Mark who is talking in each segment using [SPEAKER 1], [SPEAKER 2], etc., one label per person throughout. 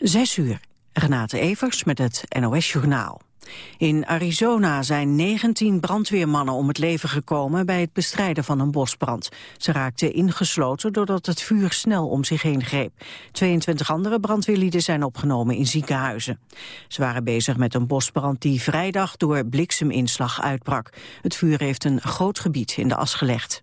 [SPEAKER 1] Zes uur. Renate Evers met het NOS Journaal. In Arizona zijn 19 brandweermannen om het leven gekomen bij het bestrijden van een bosbrand. Ze raakten ingesloten doordat het vuur snel om zich heen greep. 22 andere brandweerlieden zijn opgenomen in ziekenhuizen. Ze waren bezig met een bosbrand die vrijdag door blikseminslag uitbrak. Het vuur heeft een groot gebied in de as gelegd.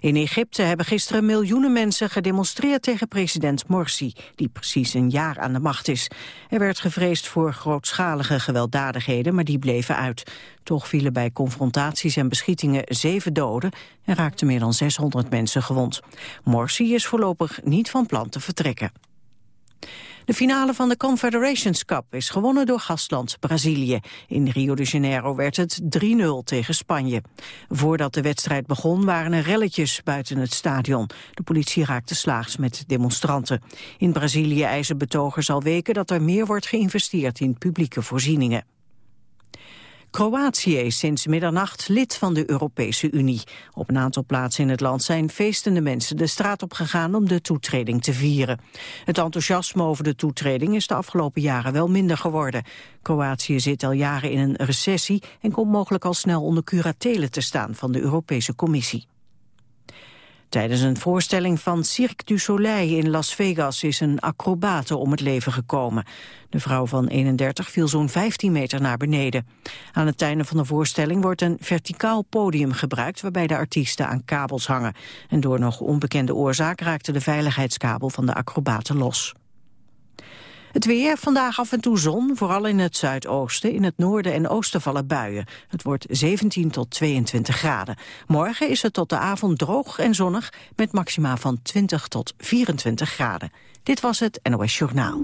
[SPEAKER 1] In Egypte hebben gisteren miljoenen mensen gedemonstreerd tegen president Morsi, die precies een jaar aan de macht is. Er werd gevreesd voor grootschalige gewelddadigheden, maar die bleven uit. Toch vielen bij confrontaties en beschietingen zeven doden en raakten meer dan 600 mensen gewond. Morsi is voorlopig niet van plan te vertrekken. De finale van de Confederations Cup is gewonnen door gastland Brazilië. In Rio de Janeiro werd het 3-0 tegen Spanje. Voordat de wedstrijd begon waren er relletjes buiten het stadion. De politie raakte slaags met demonstranten. In Brazilië eisen betogers al weken dat er meer wordt geïnvesteerd in publieke voorzieningen. Kroatië is sinds middernacht lid van de Europese Unie. Op een aantal plaatsen in het land zijn feestende mensen de straat op gegaan om de toetreding te vieren. Het enthousiasme over de toetreding is de afgelopen jaren wel minder geworden. Kroatië zit al jaren in een recessie en komt mogelijk al snel onder curatele te staan van de Europese Commissie. Tijdens een voorstelling van Cirque du Soleil in Las Vegas is een acrobate om het leven gekomen. De vrouw van 31 viel zo'n 15 meter naar beneden. Aan het einde van de voorstelling wordt een verticaal podium gebruikt waarbij de artiesten aan kabels hangen. En door nog onbekende oorzaak raakte de veiligheidskabel van de acrobate los. Het weer, vandaag af en toe zon, vooral in het zuidoosten. In het noorden en oosten vallen buien. Het wordt 17 tot 22 graden. Morgen is het tot de avond droog en zonnig... met maxima van 20 tot 24 graden. Dit was het NOS Journaal.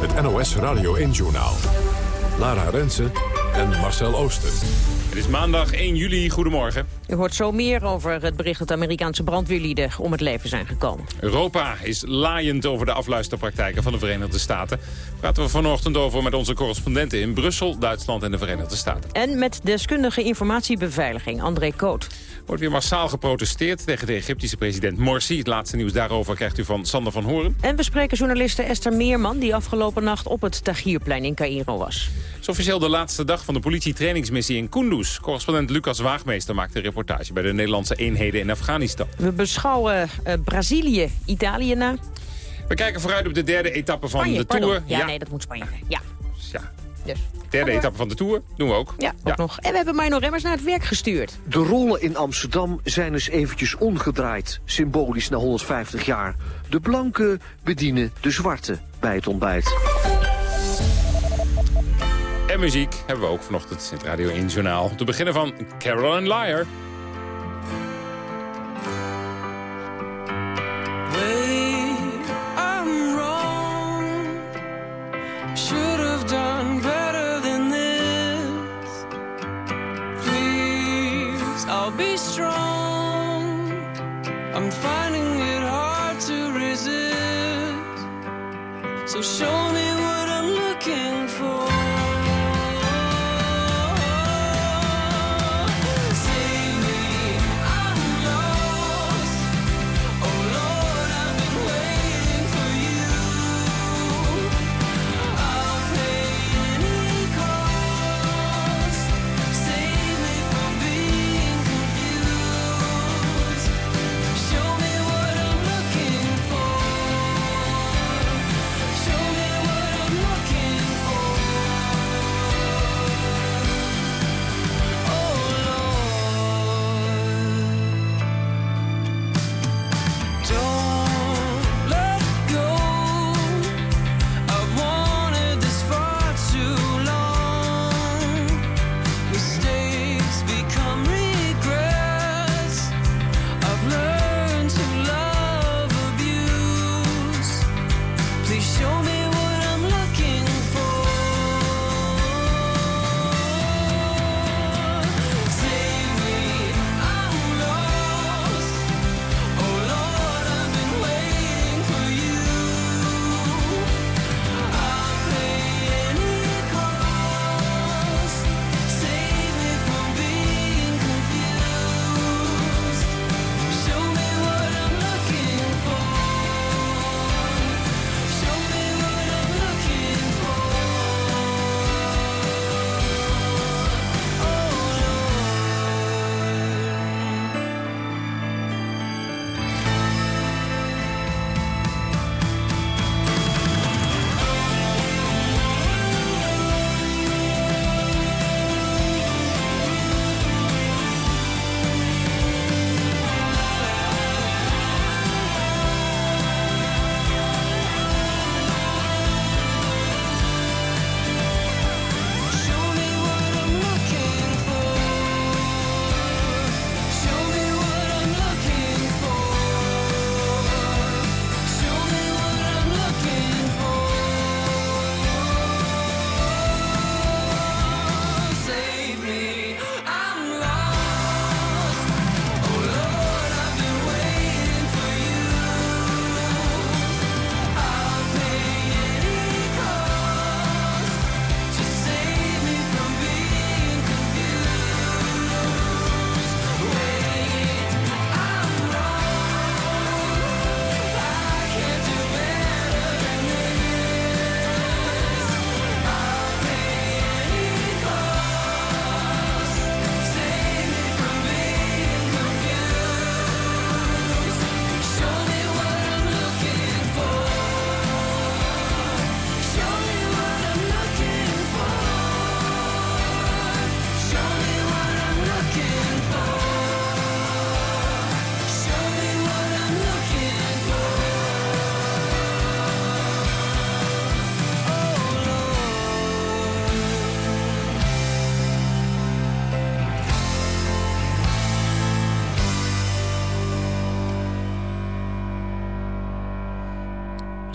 [SPEAKER 2] Het NOS Radio 1-journaal. Lara Rensen en Marcel Ooster.
[SPEAKER 3] Het is maandag 1 juli. Goedemorgen.
[SPEAKER 4] U hoort zo meer over het bericht dat Amerikaanse brandweerlieden om het leven zijn gekomen.
[SPEAKER 3] Europa is laaiend over de afluisterpraktijken van de Verenigde Staten. Praten we vanochtend over met onze correspondenten in Brussel, Duitsland en de Verenigde Staten.
[SPEAKER 4] En met deskundige informatiebeveiliging, André Koot.
[SPEAKER 3] Wordt weer massaal geprotesteerd tegen de Egyptische president Morsi. Het laatste nieuws daarover krijgt u van Sander van Horen.
[SPEAKER 4] En we spreken journaliste Esther Meerman... die afgelopen nacht op het Tahrirplein in Cairo was.
[SPEAKER 3] Het is officieel de laatste dag van de politietrainingsmissie in Kunduz. Correspondent Lucas Waagmeester maakt een reportage... bij de Nederlandse eenheden in Afghanistan.
[SPEAKER 4] We beschouwen uh, Brazilië, Italië na.
[SPEAKER 3] We kijken vooruit op de derde etappe van
[SPEAKER 4] Spanje,
[SPEAKER 3] de. Tour.
[SPEAKER 4] Ja, nee, dat moet Spanje. Ja.
[SPEAKER 3] Ja,
[SPEAKER 4] Dus.
[SPEAKER 3] derde etappe van de Tour doen we ook.
[SPEAKER 4] Ja, ook nog. En we hebben Mino Remmers naar het werk gestuurd.
[SPEAKER 5] De rollen in Amsterdam zijn eens eventjes omgedraaid, symbolisch na 150 jaar. De blanken bedienen de zwarte bij het ontbijt.
[SPEAKER 3] En muziek hebben we ook vanochtend in het Radio 1 Journaal. Te beginnen van Caroline Liar.
[SPEAKER 6] Wait, I'm wrong. Should I'll be strong. I'm finding it hard to resist. So show me what I'm looking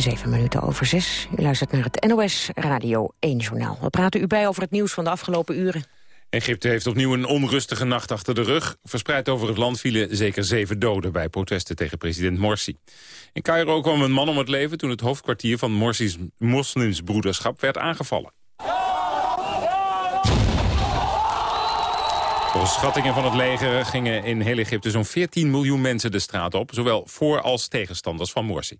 [SPEAKER 4] Zeven minuten over zes. U luistert naar het NOS Radio 1 Journaal. We praten u bij over het nieuws van de afgelopen uren.
[SPEAKER 3] Egypte heeft opnieuw een onrustige nacht achter de rug. Verspreid over het land vielen zeker zeven doden bij protesten tegen president Morsi. In Cairo kwam een man om het leven toen het hoofdkwartier van Morsi's moslimsbroederschap werd aangevallen. Volgens schattingen van het leger gingen in heel Egypte zo'n 14 miljoen mensen de straat op, zowel voor- als tegenstanders van Morsi.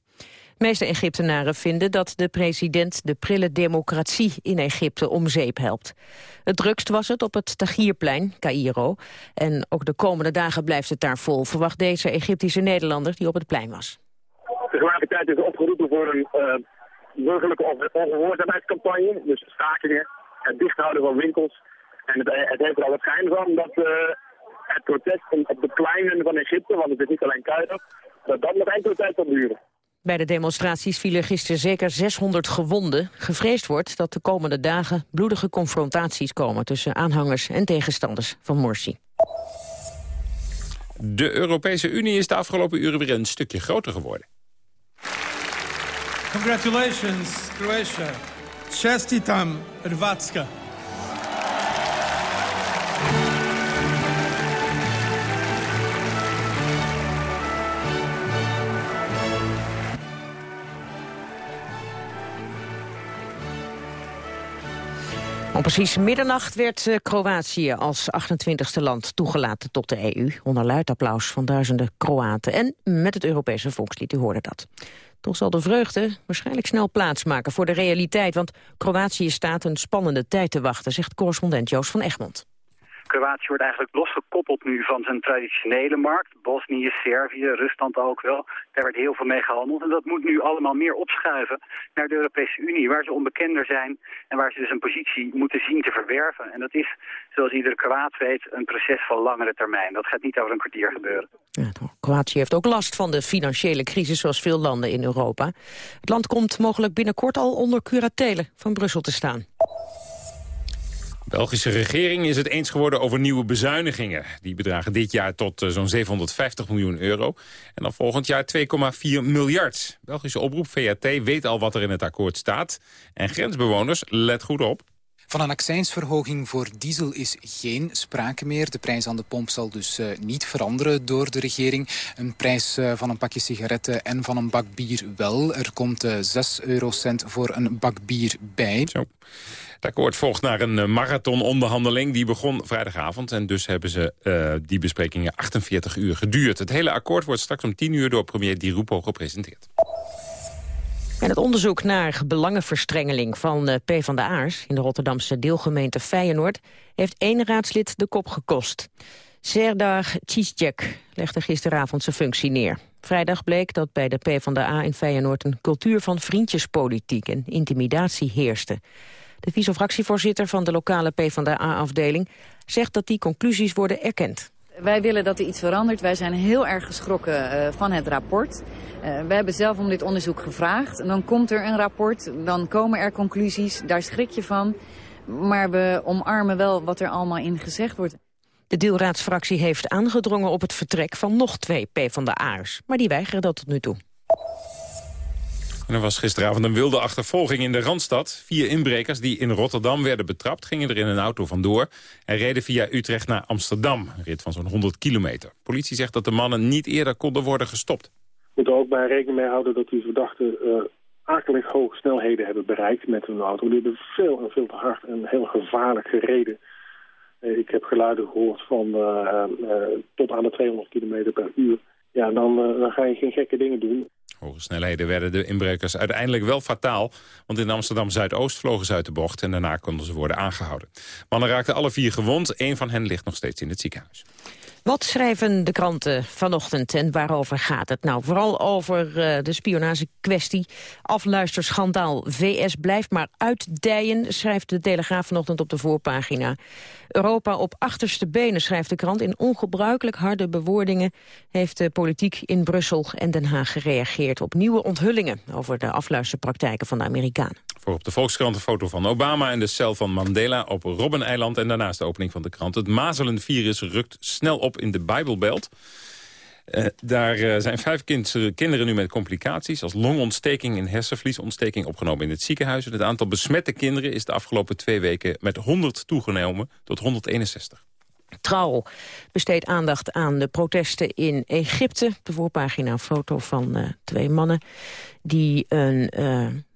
[SPEAKER 4] De meeste Egyptenaren vinden dat de president de prille democratie in Egypte om zeep helpt. Het drukst was het op het Tahrirplein, Cairo. En ook de komende dagen blijft het daar vol, verwacht deze Egyptische Nederlander die op het plein was.
[SPEAKER 7] Tegelijkertijd is er opgeroepen voor een uh, burgerlijke ongehoorzaamheidscampagne, dus stakingen, het dichthouden van winkels. En het, het heeft er al het schijn van dat uh, het protest op de pleinen van Egypte, want het is niet alleen Cairo, dat dat nog enkele tijd zal duren.
[SPEAKER 4] Bij de demonstraties vielen gisteren zeker 600 gewonden. Gevreesd wordt dat de komende dagen bloedige confrontaties komen... tussen aanhangers en tegenstanders van Morsi.
[SPEAKER 3] De Europese Unie is de afgelopen uren weer een stukje groter geworden.
[SPEAKER 8] Congratulations, Croatia. Chestitam, Hrvatska.
[SPEAKER 4] Om precies middernacht werd eh, Kroatië als 28e land toegelaten tot de EU. Onder luid applaus van duizenden Kroaten. En met het Europese volkslied, u hoorde dat. Toch zal de vreugde waarschijnlijk snel plaatsmaken voor de realiteit. Want Kroatië staat een spannende tijd te wachten, zegt correspondent Joost van Egmond.
[SPEAKER 9] Kroatië wordt eigenlijk losgekoppeld nu van zijn traditionele markt. Bosnië, Servië, Rusland ook wel. Daar werd heel veel mee gehandeld. En dat moet nu allemaal meer opschuiven naar de Europese Unie... waar ze onbekender zijn en waar ze dus een positie moeten zien te verwerven. En dat is, zoals iedere Kroaat weet, een proces van langere termijn. Dat gaat niet over een kwartier gebeuren.
[SPEAKER 4] Kroatië heeft ook last van de financiële crisis, zoals veel landen in Europa. Het land komt mogelijk binnenkort al onder curatele van Brussel te staan.
[SPEAKER 3] Belgische regering is het eens geworden over nieuwe bezuinigingen. Die bedragen dit jaar tot eh, zo'n 750 miljoen euro. En dan volgend jaar 2,4 miljard. Belgische oproep VAT weet al wat er in het akkoord staat. En grensbewoners, let goed op.
[SPEAKER 10] Van een accijnsverhoging voor diesel is geen sprake meer. De prijs aan de pomp zal dus uh, niet veranderen door de regering. Een prijs uh, van een pakje sigaretten en van een bak bier wel. Er komt uh, 6 eurocent voor een bak bier bij.
[SPEAKER 3] Zo. Het akkoord volgt naar een marathononderhandeling. Die begon vrijdagavond en dus hebben ze uh, die besprekingen 48 uur geduurd. Het hele akkoord wordt straks om 10 uur door premier Di Rupo gepresenteerd.
[SPEAKER 4] En het onderzoek naar belangenverstrengeling van de PvdA'ers... in de Rotterdamse deelgemeente Feyenoord... heeft één raadslid de kop gekost. Serdar Cicek legde gisteravond zijn functie neer. Vrijdag bleek dat bij de PvdA in Feyenoord... een cultuur van vriendjespolitiek en intimidatie heerste. De vice-fractievoorzitter van de lokale PvdA-afdeling... zegt dat die conclusies worden erkend.
[SPEAKER 11] Wij willen dat er iets verandert. Wij zijn heel erg geschrokken uh, van het rapport. Uh, we hebben zelf om dit onderzoek gevraagd. En dan komt er een rapport, dan komen er conclusies, daar schrik je van. Maar we omarmen wel wat er allemaal in gezegd wordt.
[SPEAKER 4] De deelraadsfractie heeft aangedrongen op het vertrek van nog twee PvdA'ers. Maar die weigeren dat tot nu toe.
[SPEAKER 3] Er was gisteravond een wilde achtervolging in de Randstad. Vier inbrekers die in Rotterdam werden betrapt... gingen er in een auto vandoor en reden via Utrecht naar Amsterdam. Een rit van zo'n 100 kilometer. Politie zegt dat de mannen niet eerder konden worden gestopt.
[SPEAKER 12] We moeten ook bij rekening mee houden dat die verdachten... Uh, akelig hoge snelheden hebben bereikt met hun auto. Die hebben veel en veel te hard en heel gevaarlijk gereden. Uh, ik heb geluiden gehoord van uh, tot aan de 200 kilometer per uur. Ja, dan, dan ga je geen gekke dingen doen.
[SPEAKER 3] Hoge snelheden werden de inbrekers uiteindelijk wel fataal. Want in Amsterdam-Zuidoost vlogen ze uit de bocht en daarna konden ze worden aangehouden. Mannen raakten alle vier gewond. Eén van hen ligt nog steeds in het ziekenhuis.
[SPEAKER 4] Wat schrijven de kranten vanochtend en waarover gaat het? Nou, vooral over uh, de spionagekwestie. Afluisterschandaal VS blijft maar uitdijen, schrijft de Telegraaf vanochtend op de voorpagina. Europa op achterste benen, schrijft de krant. In ongebruikelijk harde bewoordingen heeft de politiek in Brussel en Den Haag gereageerd op nieuwe onthullingen over de afluisterpraktijken van de Amerikanen.
[SPEAKER 3] Voor op de Volkskrant een foto van Obama en de cel van Mandela op Robben-eiland en daarnaast de opening van de krant. Het mazelenvirus rukt snel op in de Bijbelbelt. Eh, daar eh, zijn vijf kind- kinderen nu met complicaties... als longontsteking en hersenvliesontsteking opgenomen in het ziekenhuis. En het aantal besmette kinderen is de afgelopen twee weken met 100 toegenomen tot 161.
[SPEAKER 4] Trouw besteedt aandacht aan de protesten in Egypte. De voorpagina een foto van eh, twee mannen die een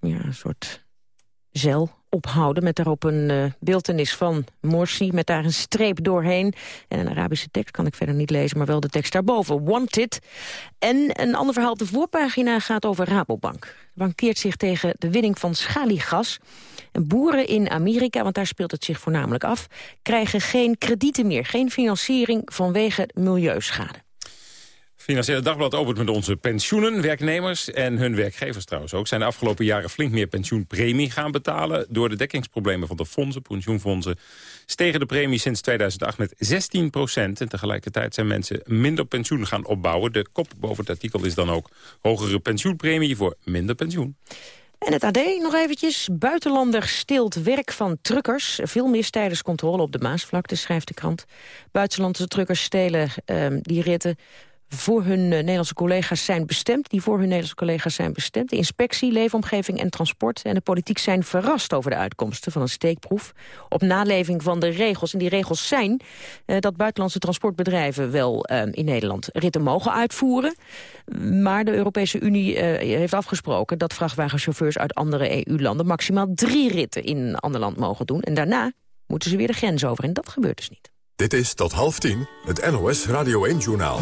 [SPEAKER 4] ja, een soort zeil ophouden... met daarop een uh, beeltenis van Morsi, met daar een streep doorheen. En een Arabische tekst kan ik verder niet lezen, maar wel de tekst daarboven. Wanted. En een ander verhaal op de voorpagina gaat over Rabobank. De bank keert zich tegen de winning van schaliegas. En boeren in Amerika, want daar speelt het zich voornamelijk af... krijgen geen kredieten meer, geen financiering vanwege milieuschade.
[SPEAKER 3] Financiële Dagblad opent met onze pensioenen. Werknemers en hun werkgevers trouwens ook... zijn de afgelopen jaren flink meer pensioenpremie gaan betalen. Door de dekkingsproblemen van de fondsen, pensioenfondsen... stegen de premie sinds 2008 met 16 procent. En tegelijkertijd zijn mensen minder pensioen gaan opbouwen. De kop boven het artikel is dan ook hogere pensioenpremie voor minder pensioen.
[SPEAKER 4] En het AD nog eventjes. Buitenlander stilt werk van truckers. Veel mis tijdens controle op de Maasvlakte, schrijft de krant. Buitenlandse truckers stelen uh, die ritten voor hun uh, Nederlandse collega's zijn bestemd. Die voor hun Nederlandse collega's zijn bestemd. De inspectie, leefomgeving en transport en de politiek zijn verrast over de uitkomsten van een steekproef. Op naleving van de regels. En die regels zijn uh, dat buitenlandse transportbedrijven wel uh, in Nederland ritten mogen uitvoeren. Maar de Europese Unie heeft afgesproken dat vrachtwagenchauffeurs uit andere EU-landen maximaal drie ritten in een ander land mogen doen. En daarna moeten ze weer de grens over. En dat gebeurt dus niet.
[SPEAKER 2] Dit is tot half tien het NOS Radio 1-journaal.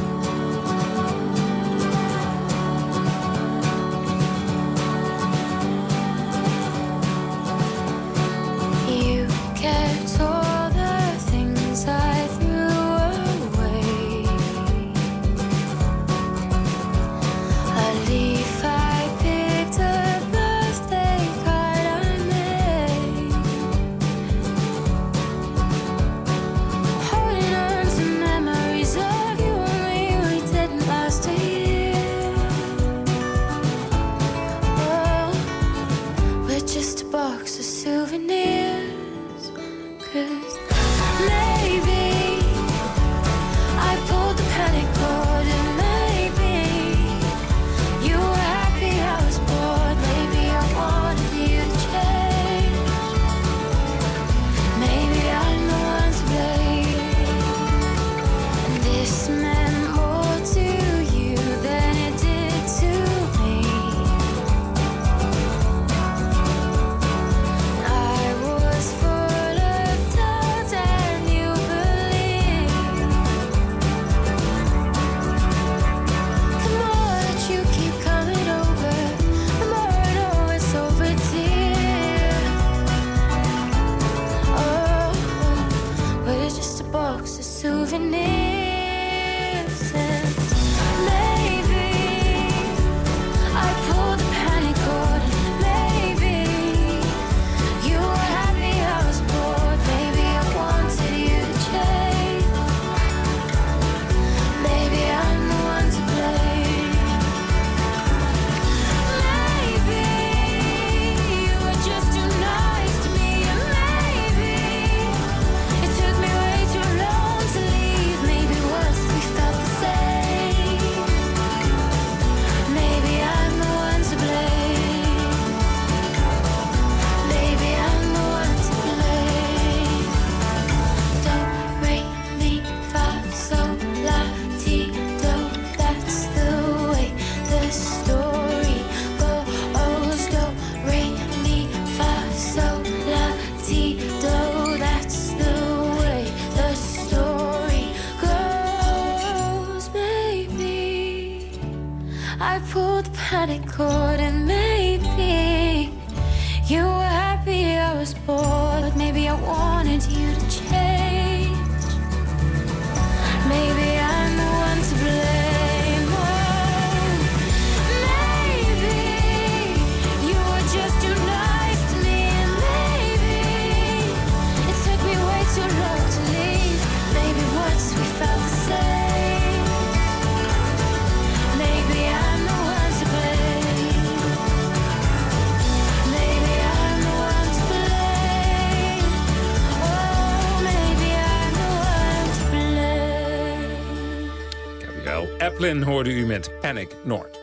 [SPEAKER 3] Franklin hoorde u met Panic North.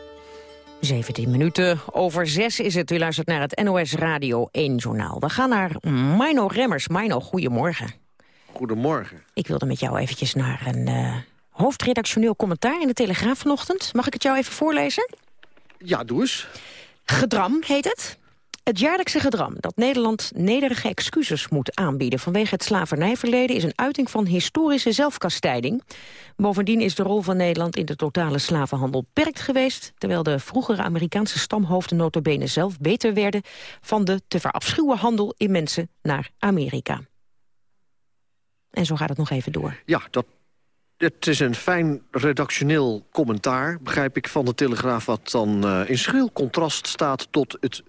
[SPEAKER 4] 17 minuten over 6 is het. U luistert naar het NOS Radio 1 journaal. We gaan naar Mino Remmers. Mino, goedemorgen.
[SPEAKER 5] Goedemorgen.
[SPEAKER 4] Ik wilde met jou eventjes naar een uh, hoofdredactioneel commentaar in de Telegraaf vanochtend. Mag ik het jou even voorlezen?
[SPEAKER 5] Ja, doe eens.
[SPEAKER 4] Gedram heet het. Het jaarlijkse gedram dat Nederland nederige excuses moet aanbieden... vanwege het slavernijverleden is een uiting van historische zelfkastijding. Bovendien is de rol van Nederland in de totale slavenhandel beperkt geweest... terwijl de vroegere Amerikaanse stamhoofden notabene zelf beter werden... van de te verafschuwen handel in mensen naar Amerika. En zo gaat het nog even door.
[SPEAKER 5] Ja, dat het is een fijn redactioneel commentaar, begrijp ik, van de Telegraaf... wat dan uh, in schril contrast staat tot het,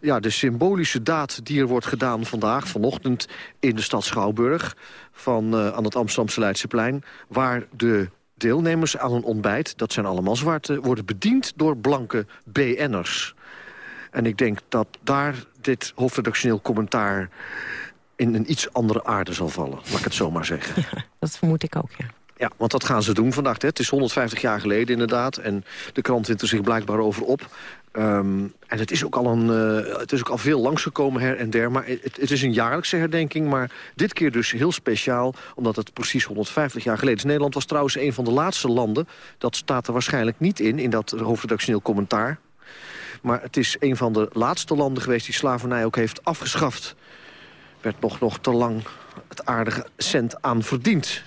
[SPEAKER 5] ja, de symbolische daad... die er wordt gedaan vandaag, vanochtend, in de stad Schouwburg... Van, uh, aan het Amsterdamse Leidseplein... waar de deelnemers aan een ontbijt, dat zijn allemaal zwarte... worden bediend door blanke BN'ers. En ik denk dat daar dit hoofdredactioneel commentaar... in een iets andere aarde zal vallen, laat ik het zo maar zeggen.
[SPEAKER 4] Dat vermoed ik ook, ja.
[SPEAKER 5] Ja, want dat gaan ze doen vandaag. Hè. Het is 150 jaar geleden inderdaad. En de krant wint er zich blijkbaar over op. Um, en het is, ook al een, uh, het is ook al veel langsgekomen her en der. Maar het, het, is een jaarlijkse herdenking. Maar dit keer dus heel speciaal. Omdat het precies 150 jaar geleden is. Nederland was trouwens een van de laatste landen. Dat staat er waarschijnlijk niet in, in dat hoofdredactioneel commentaar. Maar het is een van de laatste landen geweest die slavernij ook heeft afgeschaft. Werd nog, nog te lang het aardige cent aan verdiend.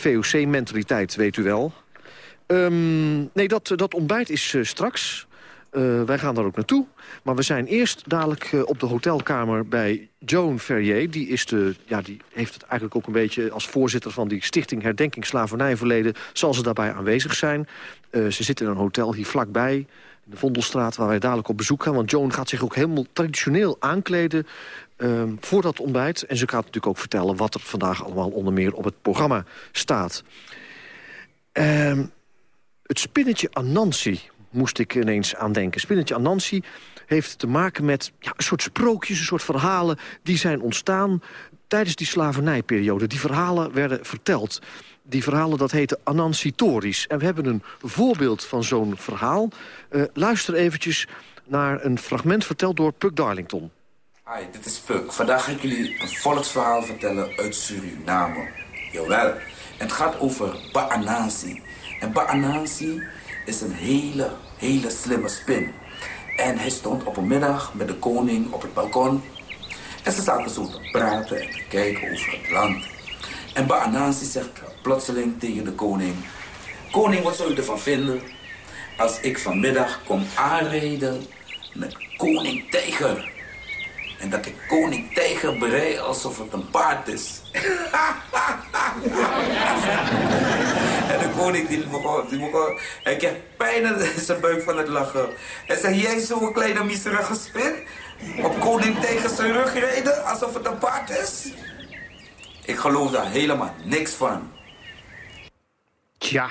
[SPEAKER 5] VOC-mentaliteit, weet u wel. Um, nee, dat, dat ontbijt is uh, straks. Uh, wij gaan daar ook naartoe. Maar we zijn eerst dadelijk uh, op de hotelkamer bij Joan Ferrier. Die, is de, ja, die heeft het eigenlijk ook een beetje als voorzitter van die stichting Herdenking Slavernijverleden. Zal ze daarbij aanwezig zijn. Ze zit in een hotel hier vlakbij. De Vondelstraat, waar wij dadelijk op bezoek gaan. Want Joan gaat zich ook helemaal traditioneel aankleden um, voor dat ontbijt. En ze gaat natuurlijk ook vertellen wat er vandaag allemaal onder meer op het programma staat. Um, het spinnetje Anansi moest ik ineens aan denken. Spinnetje Anansi heeft te maken met ja, een soort sprookjes, een soort verhalen... die zijn ontstaan tijdens die slavernijperiode. Die verhalen werden verteld. Die verhalen, dat heette Anansitorisch. En we hebben een voorbeeld van zo'n verhaal. Uh, luister eventjes naar een fragment verteld door Puck Darlington.
[SPEAKER 13] Hi, dit is Puk. Vandaag ga ik jullie een volksverhaal vertellen uit Suriname. Jawel, het gaat over Baanasi. En Baanasi is een hele, hele slimme spin. En hij stond op een middag met de koning op het balkon. En ze zaten zo te praten en te kijken over het land. En Baanasi zegt plotseling tegen de koning... Koning, wat zou u ervan vinden als ik vanmiddag kom aanreden met koning Tijger... En dat de koning tijger bereid alsof het een paard is. en de koning die begon, die begon, hij kreeg pijn in zijn buik van het lachen. Hij zei, jij zo'n kleine miserige spin? Op koning tijger zijn rug rijden alsof het een paard is? Ik geloof daar helemaal niks van.
[SPEAKER 5] Tja,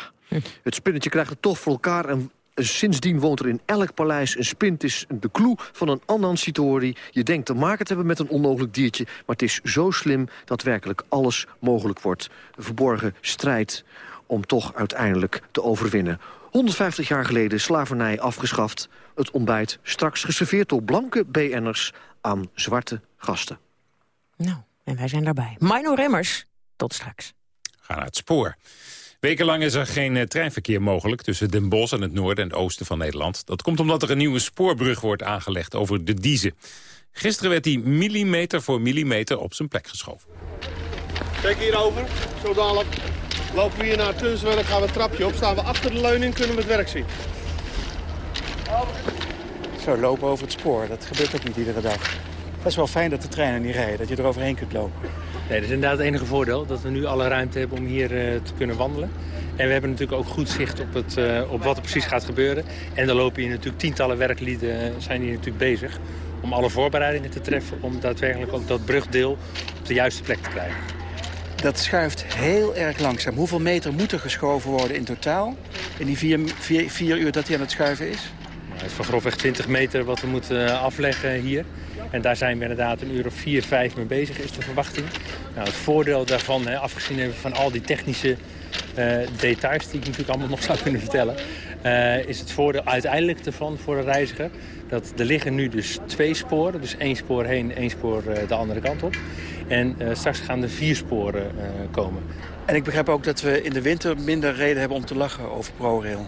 [SPEAKER 5] het spinnetje krijgt het toch voor elkaar en Sindsdien woont er in elk paleis een spint. is de clue van een Anansitori. Je denkt te maken te hebben met een onmogelijk diertje... maar het is zo slim dat werkelijk alles mogelijk wordt. Een verborgen strijd om toch uiteindelijk te overwinnen. 150 jaar geleden slavernij afgeschaft. Het ontbijt straks geserveerd door blanke BN'ers aan zwarte gasten.
[SPEAKER 4] Nou, en wij zijn daarbij. Mino Remmers, tot straks.
[SPEAKER 3] Ga naar het spoor. Wekenlang is er geen eh, treinverkeer mogelijk tussen Den Bosch en het noorden en het oosten van Nederland. Dat komt omdat er een nieuwe spoorbrug wordt aangelegd over de Diezen. Gisteren werd die millimeter voor millimeter op zijn plek geschoven.
[SPEAKER 14] Kijk hierover, zo dadelijk lopen we hier naar Tunswerk, gaan we een trapje op. Staan we achter de leuning, kunnen we het werk zien.
[SPEAKER 15] Zo, lopen over het spoor, dat gebeurt ook niet iedere dag. Het is wel fijn dat de treinen niet rijden, dat je er overheen kunt lopen.
[SPEAKER 16] Nee, dat is inderdaad het enige voordeel. Dat we nu alle ruimte hebben om hier uh, te kunnen wandelen. En we hebben natuurlijk ook goed zicht op, het, uh, op wat er precies gaat gebeuren. En dan lopen hier natuurlijk tientallen werklieden eh, zijn hier natuurlijk bezig... om alle voorbereidingen te treffen om daadwerkelijk ook dat brugdeel op de juiste plek te krijgen.
[SPEAKER 15] Dat schuift heel erg langzaam. Hoeveel meter moet er geschoven worden in totaal? In die vier, vier, vier uur dat hij aan het schuiven is?
[SPEAKER 16] Nou, het is van grofweg 20 meter wat we moeten afleggen hier. En daar zijn we inderdaad een uur of vier, vijf mee bezig, is de verwachting. Nou, het voordeel daarvan, hè, afgezien van al die technische eh, details die ik natuurlijk allemaal nog zou kunnen vertellen... Uh, is het voordeel uiteindelijk ervan voor de reiziger... dat er liggen nu dus twee sporen. Dus één spoor heen, één spoor uh, de andere kant op. En straks gaan er vier sporen komen.
[SPEAKER 15] En ik begrijp ook dat we in de winter minder reden hebben om te lachen over ProRail.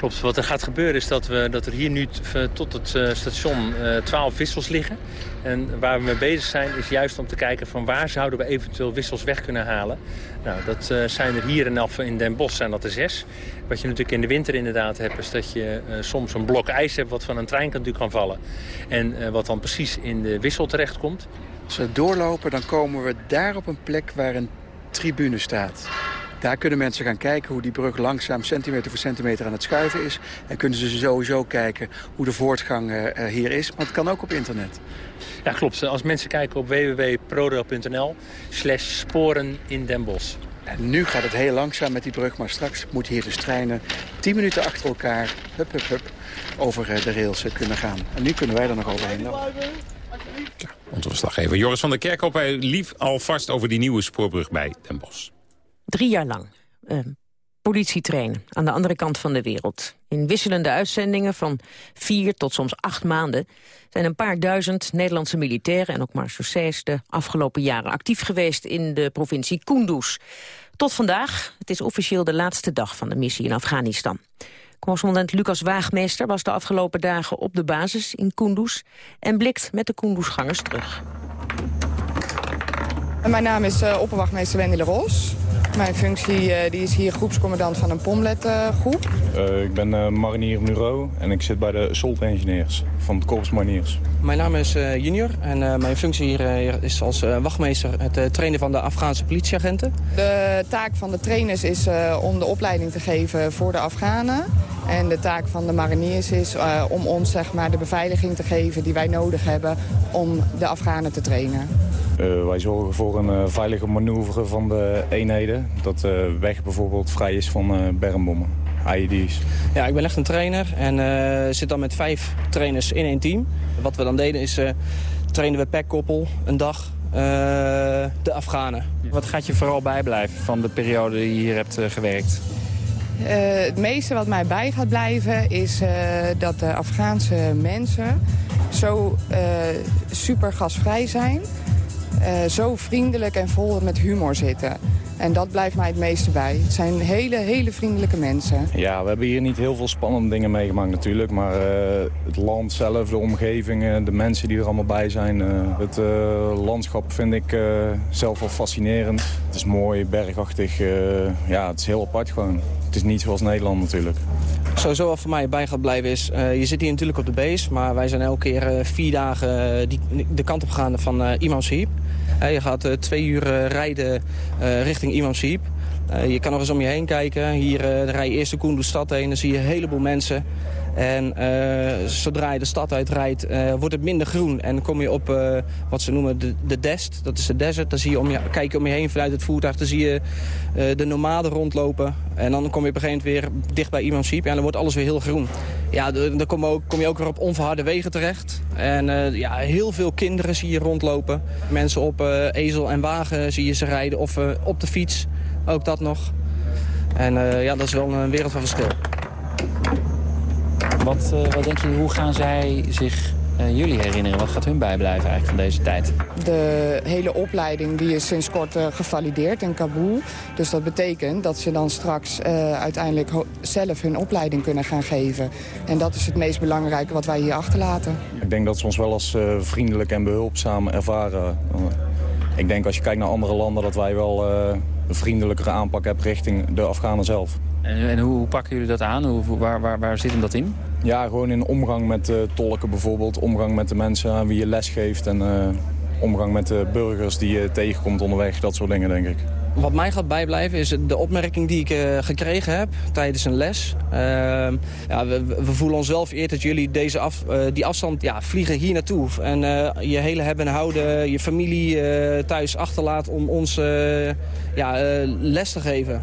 [SPEAKER 16] Klopt. Wat er gaat gebeuren is dat, we, dat er hier nu tot het uh, station uh, 12 wissels liggen. En waar we mee bezig zijn is juist om te kijken van waar zouden we eventueel wissels weg kunnen halen. Nou, dat uh, zijn er hier in Alphen in Den Bosch zijn dat er zes. Wat je natuurlijk in de winter inderdaad hebt is dat je soms een blok ijs hebt wat van een trein kan vallen. En wat dan precies in de wissel terechtkomt.
[SPEAKER 15] Als we doorlopen dan komen we daar op een plek waar een tribune staat. Daar kunnen mensen gaan kijken hoe die brug langzaam centimeter voor centimeter aan het schuiven is. En kunnen ze sowieso kijken hoe de voortgang uh, hier is. Maar het kan ook op internet.
[SPEAKER 16] Ja, klopt. Als mensen kijken op www.prorail.nl slash sporen in Den Bosch.
[SPEAKER 15] En nu gaat het heel langzaam met die brug, maar straks moeten hier dus treinen 10 minuten achter elkaar, hup, hup, hup, over de rails kunnen gaan. En nu kunnen wij er nog overheen lopen.
[SPEAKER 3] Ja, onze verslaggever Joris van der Kerkhoop, hij lief alvast over die nieuwe spoorbrug bij Den Bosch
[SPEAKER 4] drie jaar lang uh, politie trainen aan de andere kant van de wereld. In wisselende uitzendingen van vier tot soms acht maanden... zijn een paar duizend Nederlandse militairen en ook marechaussées... de afgelopen jaren actief geweest in de provincie Kunduz. Tot vandaag, het is officieel de laatste dag van de missie in Afghanistan. Correspondent Lucas Waagmeester was de afgelopen dagen op de basis in Kunduz... en blikt met de Kunduzgangers terug.
[SPEAKER 17] Mijn naam is uh, opperwachtmeester Wendy Ros. Mijn functie uh, die is hier groepscommandant van een Pomlet-groep.
[SPEAKER 18] Uh, ik ben uh, marinier Nuro en ik zit bij de Salt Engineers van het Korps Mariniers.
[SPEAKER 19] Mijn naam is Junior en mijn functie hier is als wachtmeester het trainen van de Afghaanse politieagenten.
[SPEAKER 17] De taak van de trainers is om de opleiding te geven voor de Afghanen. En de taak van de mariniers is om ons zeg maar, de beveiliging te geven die wij nodig hebben om de Afghanen te trainen.
[SPEAKER 18] wij zorgen voor een veilige manoeuvre van de eenheden dat de weg bijvoorbeeld vrij is van uh, bermbommen, IED's.
[SPEAKER 19] Ja, ik ben echt een trainer en uh, zit dan met vijf trainers in één team. Wat we dan deden is, uh, trainen we pekkoppel een dag de Afghanen.
[SPEAKER 20] Wat gaat je vooral bijblijven van de periode die je hier hebt gewerkt?
[SPEAKER 17] het meeste wat mij bij gaat blijven is dat de Afghaanse mensen zo super gasvrij zijn. zo vriendelijk en vol met humor zitten. En dat blijft mij het meeste bij. Het zijn hele, hele vriendelijke mensen.
[SPEAKER 18] Ja, we hebben hier niet heel veel spannende dingen meegemaakt natuurlijk. Maar uh, het land zelf, de omgeving, de mensen die er allemaal bij zijn. Uh, het uh, landschap vind ik zelf wel fascinerend. Het is mooi, bergachtig. ja, het is heel apart gewoon. Het is niet zoals Nederland natuurlijk.
[SPEAKER 19] Sowieso wat voor mij bij gaat blijven is, je zit hier natuurlijk op de base... maar wij zijn elke keer vier dagen die, de kant op gaan van Imam Sahib je gaat eh, twee uur eh, rijden eh, richting Imam Sahib. je kan nog eens om je heen kijken. Hier rij je eerst de stad heen. Dan zie je een heleboel mensen. En uh, zodra je de stad uitrijdt, uh, wordt het minder groen. En kom je op uh, wat ze noemen de, de dest. Dat is de desert. Dan zie je om je, kijk je om je heen vanuit het voertuig. Dan zie je de nomaden rondlopen. En dan kom je op een gegeven moment weer dicht bij Imam Sip. En dan wordt alles weer heel groen. Ja, dan kom, ook, kom je ook weer op onverharde wegen terecht. En ja, heel veel kinderen zie je rondlopen. Mensen op ezel en wagen zie je ze rijden. Of op de fiets. Ook dat nog. En ja, dat is wel een wereld van verschil.
[SPEAKER 20] Wat, uh, wat denk je, hoe gaan zij zich uh, jullie herinneren? Wat gaat hun bijblijven eigenlijk van deze tijd?
[SPEAKER 17] De hele opleiding die is sinds kort uh, gevalideerd in Kabul. Dus dat betekent dat ze dan straks uiteindelijk zelf hun opleiding kunnen gaan geven. En dat is het meest belangrijke wat wij hier achterlaten.
[SPEAKER 18] Ik denk dat ze ons wel als vriendelijk en behulpzaam ervaren. ik denk als je kijkt naar andere landen dat wij wel een vriendelijkere aanpak hebben richting de Afghanen zelf.
[SPEAKER 20] En, en hoe, hoe, pakken jullie dat aan? Hoe, waar, waar, waar zit hem dat in?
[SPEAKER 18] Ja, gewoon in omgang met uh, tolken bijvoorbeeld. Omgang met de mensen aan wie je les geeft. En uh, omgang met de burgers die je tegenkomt onderweg. Dat soort dingen, denk ik.
[SPEAKER 19] Wat mij gaat bijblijven is de opmerking die ik uh, gekregen heb tijdens een les. Ehm, ja, we, we, voelen ons wel vereerd dat jullie deze af, die afstand ja, vliegen hier naartoe. En je hele hebben en houden, je familie thuis achterlaat om ons ja, les te geven.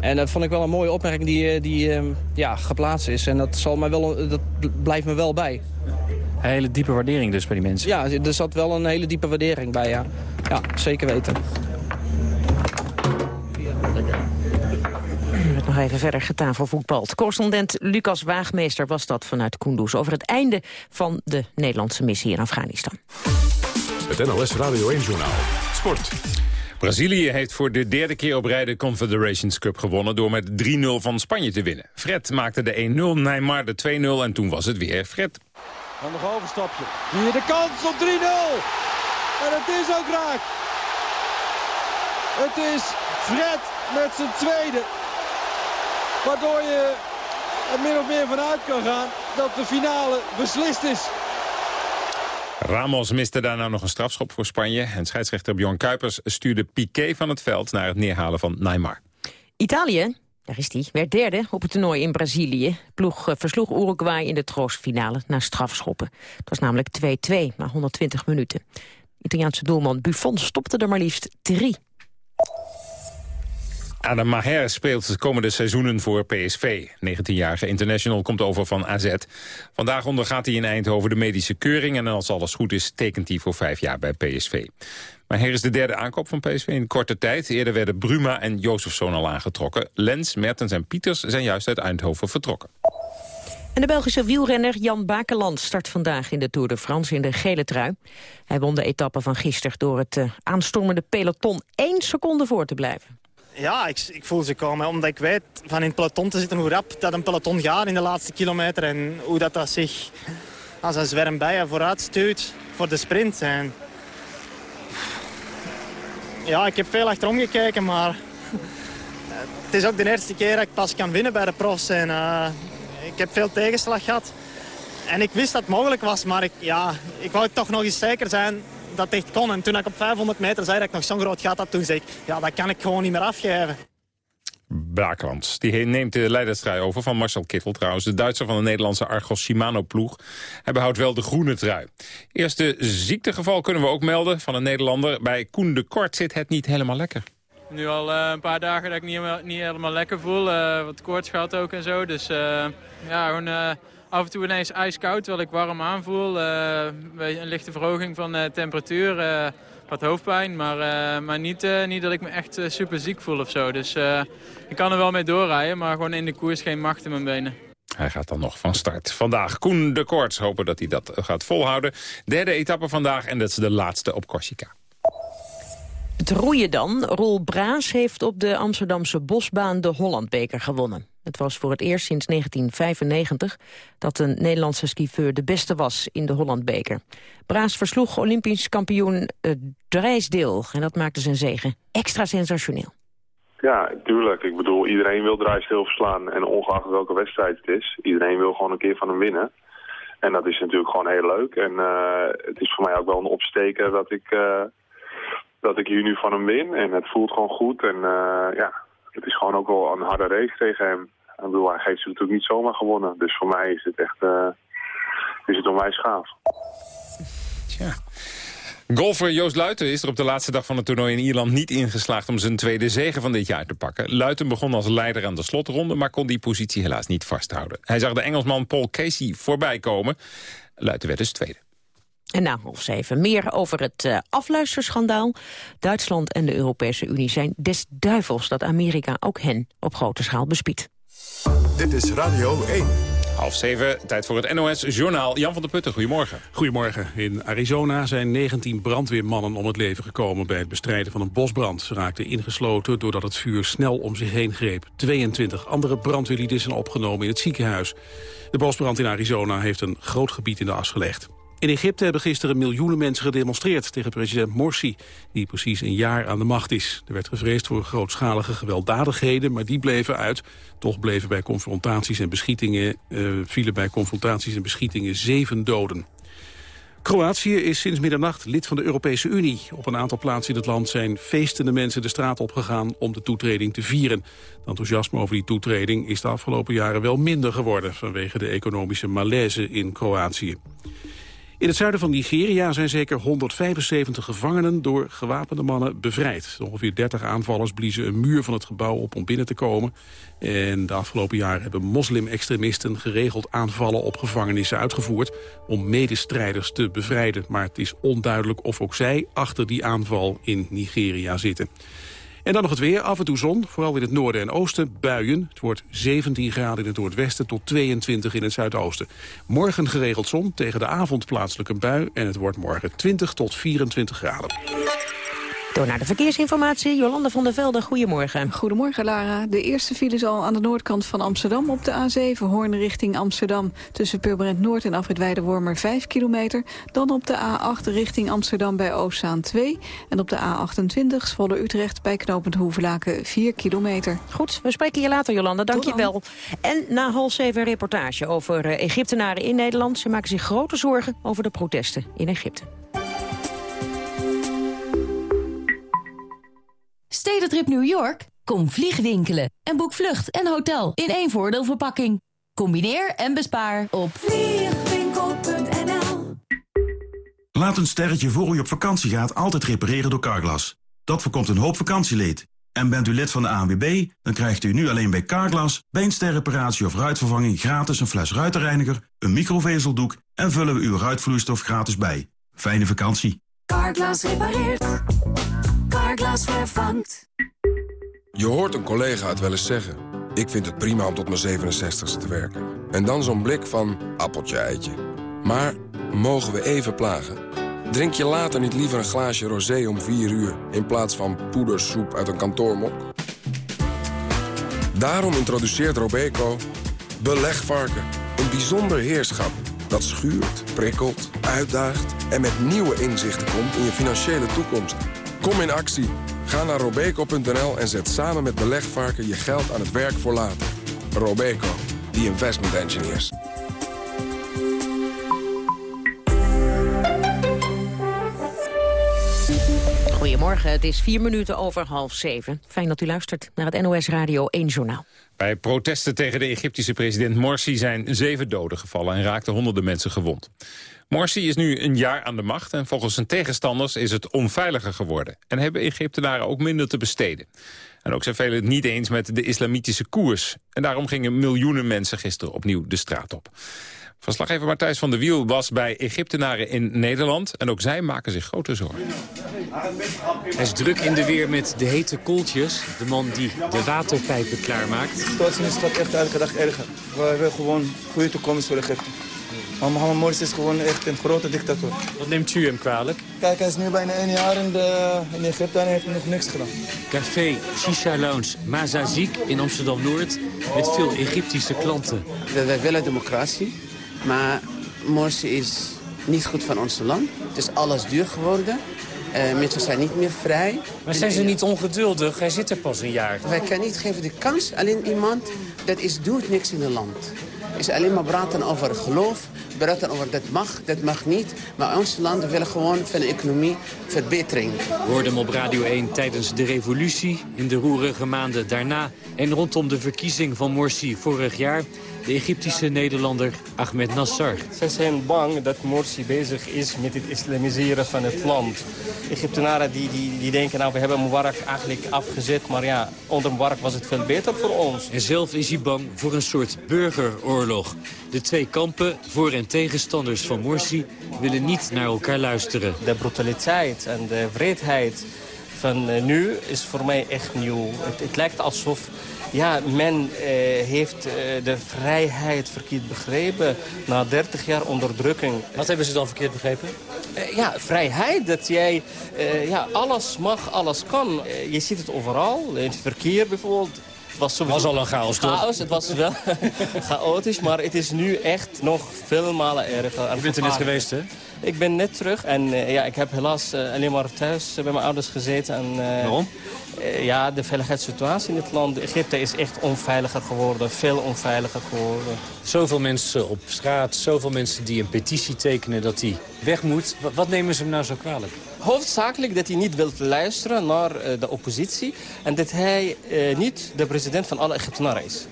[SPEAKER 19] En dat vond ik wel een mooie opmerking die, eh, die ehm, ja, geplaatst is. En dat, zal mij wel, dat blijft me wel bij.
[SPEAKER 20] Een hele diepe waardering dus bij die mensen?
[SPEAKER 19] Ja, er zat wel een hele diepe waardering bij, ja. Ja, zeker weten.
[SPEAKER 4] even verder getafelvoetbald. Correspondent Lucas Waagmeester was dat vanuit Kunduz... over het einde van de Nederlandse missie in Afghanistan.
[SPEAKER 2] Het NOS Radio 1-journaal. Sport.
[SPEAKER 3] Brazilië heeft voor de derde keer op rij de Confederations Cup gewonnen... door met 3-0 van Spanje te winnen. Fred maakte de 1-0, Neymar de 2-0 en toen was het weer Fred.
[SPEAKER 21] Handig overstapje. Hier de kans op 3-0. En het is ook raak. Het is Fred met zijn tweede. Waardoor je er min of meer vanuit kan gaan dat de finale beslist is.
[SPEAKER 3] Ramos miste daarna nog een strafschop voor Spanje. En scheidsrechter Bjorn Kuipers stuurde Piqué van het veld... naar het neerhalen van Neymar.
[SPEAKER 4] Italië, daar is hij, werd derde op het toernooi in Brazilië. Ploeg eh, versloeg Uruguay in de troostfinale na strafschoppen. Het was namelijk 2-2 na 120 minuten. Italiaanse doelman Buffon stopte er maar liefst drie.
[SPEAKER 3] Adam Maher speelt de komende seizoenen voor PSV. 19-jarige international komt over van AZ. Vandaag ondergaat hij in Eindhoven de medische keuring... en als alles goed is, tekent hij voor vijf jaar bij PSV. Maher is de derde aankoop van PSV in korte tijd. Eerder werden Bruma en Jozefzoon al aangetrokken. Lens, Mertens en Pieters zijn juist uit Eindhoven vertrokken.
[SPEAKER 4] En de Belgische wielrenner Jan Bakeland start vandaag in de Tour de France in de gele trui. Hij won de etappe van gisteren door het uh, aanstormende peloton één seconde voor te blijven.
[SPEAKER 22] Ja, ik, ik, voel ze komen. Omdat ik weet van in het peloton te zitten hoe rap dat een peloton gaat in de laatste kilometer. En hoe dat, dat zich als een zwerm bijen vooruit stuurt voor de sprint. En ja, ik heb veel achterom gekeken, maar het is ook de eerste keer dat ik pas kan winnen bij de profs. En, uh, ik heb veel tegenslag gehad. En ik wist dat het mogelijk was, maar ik, ja, ik wou toch nog eens zeker zijn dat echt kon. En toen ik op 500 meter zei dat ik nog zo'n groot gat had, toen zei ik, ja, dat kan ik gewoon niet meer afgeven.
[SPEAKER 3] Braakland. Die neemt de leiderstrui over van Marcel Kittel trouwens. De Duitser van de Nederlandse Argos Shimano-ploeg. Hij behoudt wel de groene trui. Eerste ziektegeval kunnen we ook melden van een Nederlander. Bij Koen de Kort zit het niet helemaal lekker.
[SPEAKER 23] Nu al uh, een paar dagen dat ik niet, niet helemaal lekker voel. Uh, wat koorts gehad ook en zo. Dus uh, ja, gewoon af en toe ineens ijskoud terwijl ik warm aanvoel. een lichte verhoging van temperatuur. wat hoofdpijn, maar, maar niet, niet dat ik me echt super ziek voel of zo. Dus ik kan er wel mee doorrijden, maar gewoon in de koers geen macht in mijn benen.
[SPEAKER 3] Hij gaat dan nog van start. Vandaag Koen de Koorts. Hopen dat hij dat gaat volhouden. Derde etappe vandaag en dat is de laatste op Corsica.
[SPEAKER 4] Het roeien dan. Roel Braas heeft op de Amsterdamse bosbaan de Hollandbeker gewonnen. Het was voor het eerst sinds 1995 dat een Nederlandse skifeur de beste was in de Hollandbeker. Braas versloeg Olympisch kampioen uh, Drijsdeel en dat maakte zijn zegen extra sensationeel.
[SPEAKER 24] Ja, tuurlijk. Ik bedoel, iedereen wil Drijsdeel verslaan en ongeacht welke wedstrijd het is. Iedereen wil gewoon een keer van hem winnen. En dat is natuurlijk gewoon heel leuk. En uh, het is voor mij ook wel een opsteken dat ik... Uh, dat ik hier nu van hem win. En het voelt gewoon goed. En uh, ja, het is gewoon ook wel een harde race tegen hem. Ik bedoel, hij heeft ze natuurlijk niet zomaar gewonnen. Dus voor mij is het echt uh, is het onwijs gaaf.
[SPEAKER 3] Tja. Golfer Joost Luiten is er op de laatste dag van het toernooi in Ierland niet ingeslaagd om zijn tweede zege van dit jaar te pakken. Luiten begon als leider aan de slotronde, maar kon die positie helaas niet vasthouden. Hij zag de Engelsman Paul Casey voorbij komen. Luiten werd dus tweede.
[SPEAKER 4] En na half zeven meer over het uh, afluisterschandaal. Duitsland en de Europese Unie zijn des duivels dat Amerika ook hen op grote schaal bespiedt.
[SPEAKER 2] Dit is Radio 1.
[SPEAKER 3] Half zeven, tijd voor het NOS-journaal. Jan van der Putten, goedemorgen.
[SPEAKER 25] Goedemorgen. In Arizona zijn 19 brandweermannen om het leven gekomen... bij het bestrijden van een bosbrand. Ze raakten ingesloten doordat het vuur snel om zich heen greep. 22 andere brandweerlieden zijn opgenomen in het ziekenhuis. De bosbrand in Arizona heeft een groot gebied in de as gelegd. In Egypte hebben gisteren miljoenen mensen gedemonstreerd tegen president Morsi, die precies een jaar aan de macht is. Er werd gevreesd voor grootschalige gewelddadigheden, maar die bleven uit. Toch bleven bij confrontaties en beschietingen, uh, vielen bij confrontaties en beschietingen zeven doden. Kroatië is sinds middernacht lid van de Europese Unie. Op een aantal plaatsen in het land zijn feestende mensen de straat opgegaan om de toetreding te vieren. Het enthousiasme over die toetreding is de afgelopen jaren wel minder geworden vanwege de economische malaise in Kroatië. In het zuiden van Nigeria zijn zeker 175 gevangenen door gewapende mannen bevrijd. Ongeveer 30 aanvallers bliezen een muur van het gebouw op om binnen te komen. En de afgelopen jaren hebben moslim-extremisten geregeld aanvallen op gevangenissen uitgevoerd om medestrijders te bevrijden. Maar het is onduidelijk of ook zij achter die aanval in Nigeria zitten. En dan nog het weer, af en toe zon, vooral in het noorden en oosten, buien. Het wordt 17 graden in het noordwesten tot 22 in het zuidoosten. Morgen geregeld zon, tegen de avond plaatselijk een bui... en het wordt morgen 20 tot 24 graden.
[SPEAKER 4] Door naar de verkeersinformatie, Jolanda van der Velde, goedemorgen.
[SPEAKER 26] Goedemorgen Lara. De eerste file is al aan de noordkant van Amsterdam op de A7 Hoorn richting Amsterdam. Tussen Purmerend Noord en Afrit Weidewormer 5 kilometer. Dan op de A8 richting Amsterdam bij Oostzaan 2. En op de A28 Zwolle Utrecht bij knooppunt Hoevelaken 4 kilometer.
[SPEAKER 4] Goed, we spreken je later Jolanda, dank je wel. En na half zeven een reportage over eh, Egyptenaren in Nederland. Ze maken zich grote zorgen over de protesten in Egypte.
[SPEAKER 27] Stedentrip New York? Kom vliegwinkelen en boek vlucht en hotel in één voordeelverpakking. Combineer en bespaar op vliegwinkel.nl
[SPEAKER 28] Laat een sterretje voor u op vakantie gaat altijd repareren door Carglass. Dat voorkomt een hoop vakantieleed. En bent u lid van de ANWB, dan krijgt u nu alleen bij Carglass... bij een sterreparatie of ruitvervanging gratis een fles ruitenreiniger... een microvezeldoek en vullen we uw ruitvloeistof gratis bij. Fijne vakantie.
[SPEAKER 27] Carglass repareert. Carglass vervangt.
[SPEAKER 29] Je hoort een collega het wel eens zeggen. Ik vind het prima om tot mijn 67ste te werken. En dan zo'n blik van appeltje eitje. Maar mogen we even plagen? Drink je later niet liever een glaasje rosé om 4 uur... in plaats van poedersoep uit een kantoormok? Daarom introduceert Robeco belegvarken. Een bijzonder heerschap dat schuurt, prikkelt, uitdaagt... en met nieuwe inzichten komt in je financiële toekomst. Kom in actie. Ga naar robeco.nl en zet samen met belegvarken je geld aan het werk voor later. Robeco, the investment engineers.
[SPEAKER 4] Goedemorgen, het is vier minuten over half zeven. Fijn dat u luistert naar het NOS Radio 1 Journaal.
[SPEAKER 3] Bij protesten tegen de Egyptische president Morsi zijn zeven doden gevallen... en raakten honderden mensen gewond. Morsi is nu een jaar aan de macht en volgens zijn tegenstanders is het onveiliger geworden. En hebben Egyptenaren ook minder te besteden. En ook zijn velen het niet eens met de islamitische koers. En daarom gingen miljoenen mensen gisteren opnieuw de straat op. Verslaggever Matthijs van der Wiel was bij Egyptenaren in Nederland. En ook zij maken zich grote zorgen.
[SPEAKER 30] Hij is druk in de weer met de hete koeltjes. De man die de waterpijpen klaarmaakt.
[SPEAKER 31] De situatie is echt elke dag erger. We hebben gewoon goede toekomst voor Egypte. Maar Mohammed Morsi is gewoon echt een grote dictator.
[SPEAKER 30] Wat neemt u hem kwalijk?
[SPEAKER 31] Kijk, hij is nu bijna één jaar in, de, in Egypte en hij heeft nog niks gedaan.
[SPEAKER 30] Café Shisha Lounge Mazazik in Amsterdam-Noord met veel Egyptische klanten.
[SPEAKER 32] Wij willen democratie, maar Morsi is niet goed van ons land. Het is alles duur geworden. Uh, mensen zijn niet meer vrij.
[SPEAKER 30] Maar zijn ze niet ongeduldig? Hij zit er pas een jaar.
[SPEAKER 32] Wij kunnen niet geven de kans. Alleen iemand dat is, doet niks in het land. Is alleen maar praten over geloof, praten over dat mag, dat mag niet. Maar onze landen willen gewoon van de economie verbetering.
[SPEAKER 30] We hoorden hem op Radio 1 tijdens de revolutie, in de roerige maanden daarna... en rondom de verkiezing van Morsi vorig jaar de Egyptische Nederlander Ahmed Nassar.
[SPEAKER 31] Ze zijn bang dat Morsi bezig is met het islamiseren van het land. Egyptenaren die, die, die denken, nou we hebben Mubarak eigenlijk afgezet... maar ja, onder Mubarak was het veel beter voor ons.
[SPEAKER 30] En zelf is hij bang voor een soort burgeroorlog. De twee kampen, voor- en tegenstanders van Morsi, willen niet naar elkaar luisteren.
[SPEAKER 31] De brutaliteit en de wreedheid van eh, nu is voor mij echt nieuw. Het, het lijkt alsof ja, men eh, heeft eh, de vrijheid verkeerd begrepen na 30 jaar onderdrukking.
[SPEAKER 30] Wat hebben ze dan verkeerd begrepen?
[SPEAKER 31] Eh, ja, vrijheid. Dat jij ja, alles mag, alles kan. Je ziet het overal. In het verkeer bijvoorbeeld. Het was,
[SPEAKER 30] was al een chaos, toch?
[SPEAKER 31] Chaos, het was wel chaotisch, maar het is nu echt nog veel malen erger.
[SPEAKER 30] Je bent er net geweest, hè?
[SPEAKER 31] Ik ben net terug en uh, ja, ik heb helaas uh, alleen maar thuis bij mijn ouders gezeten. En, uh,
[SPEAKER 30] Waarom?
[SPEAKER 31] ja, de veiligheidssituatie in het land. Egypte is echt onveiliger geworden, veel onveiliger geworden.
[SPEAKER 30] Zoveel mensen op straat, zoveel mensen die een petitie tekenen dat hij weg moet. Wat, wat nemen ze hem nou zo kwalijk?
[SPEAKER 31] Hoofdzakelijk dat hij niet wil luisteren naar de oppositie... en dat hij niet de president van alle Egyptenaren is.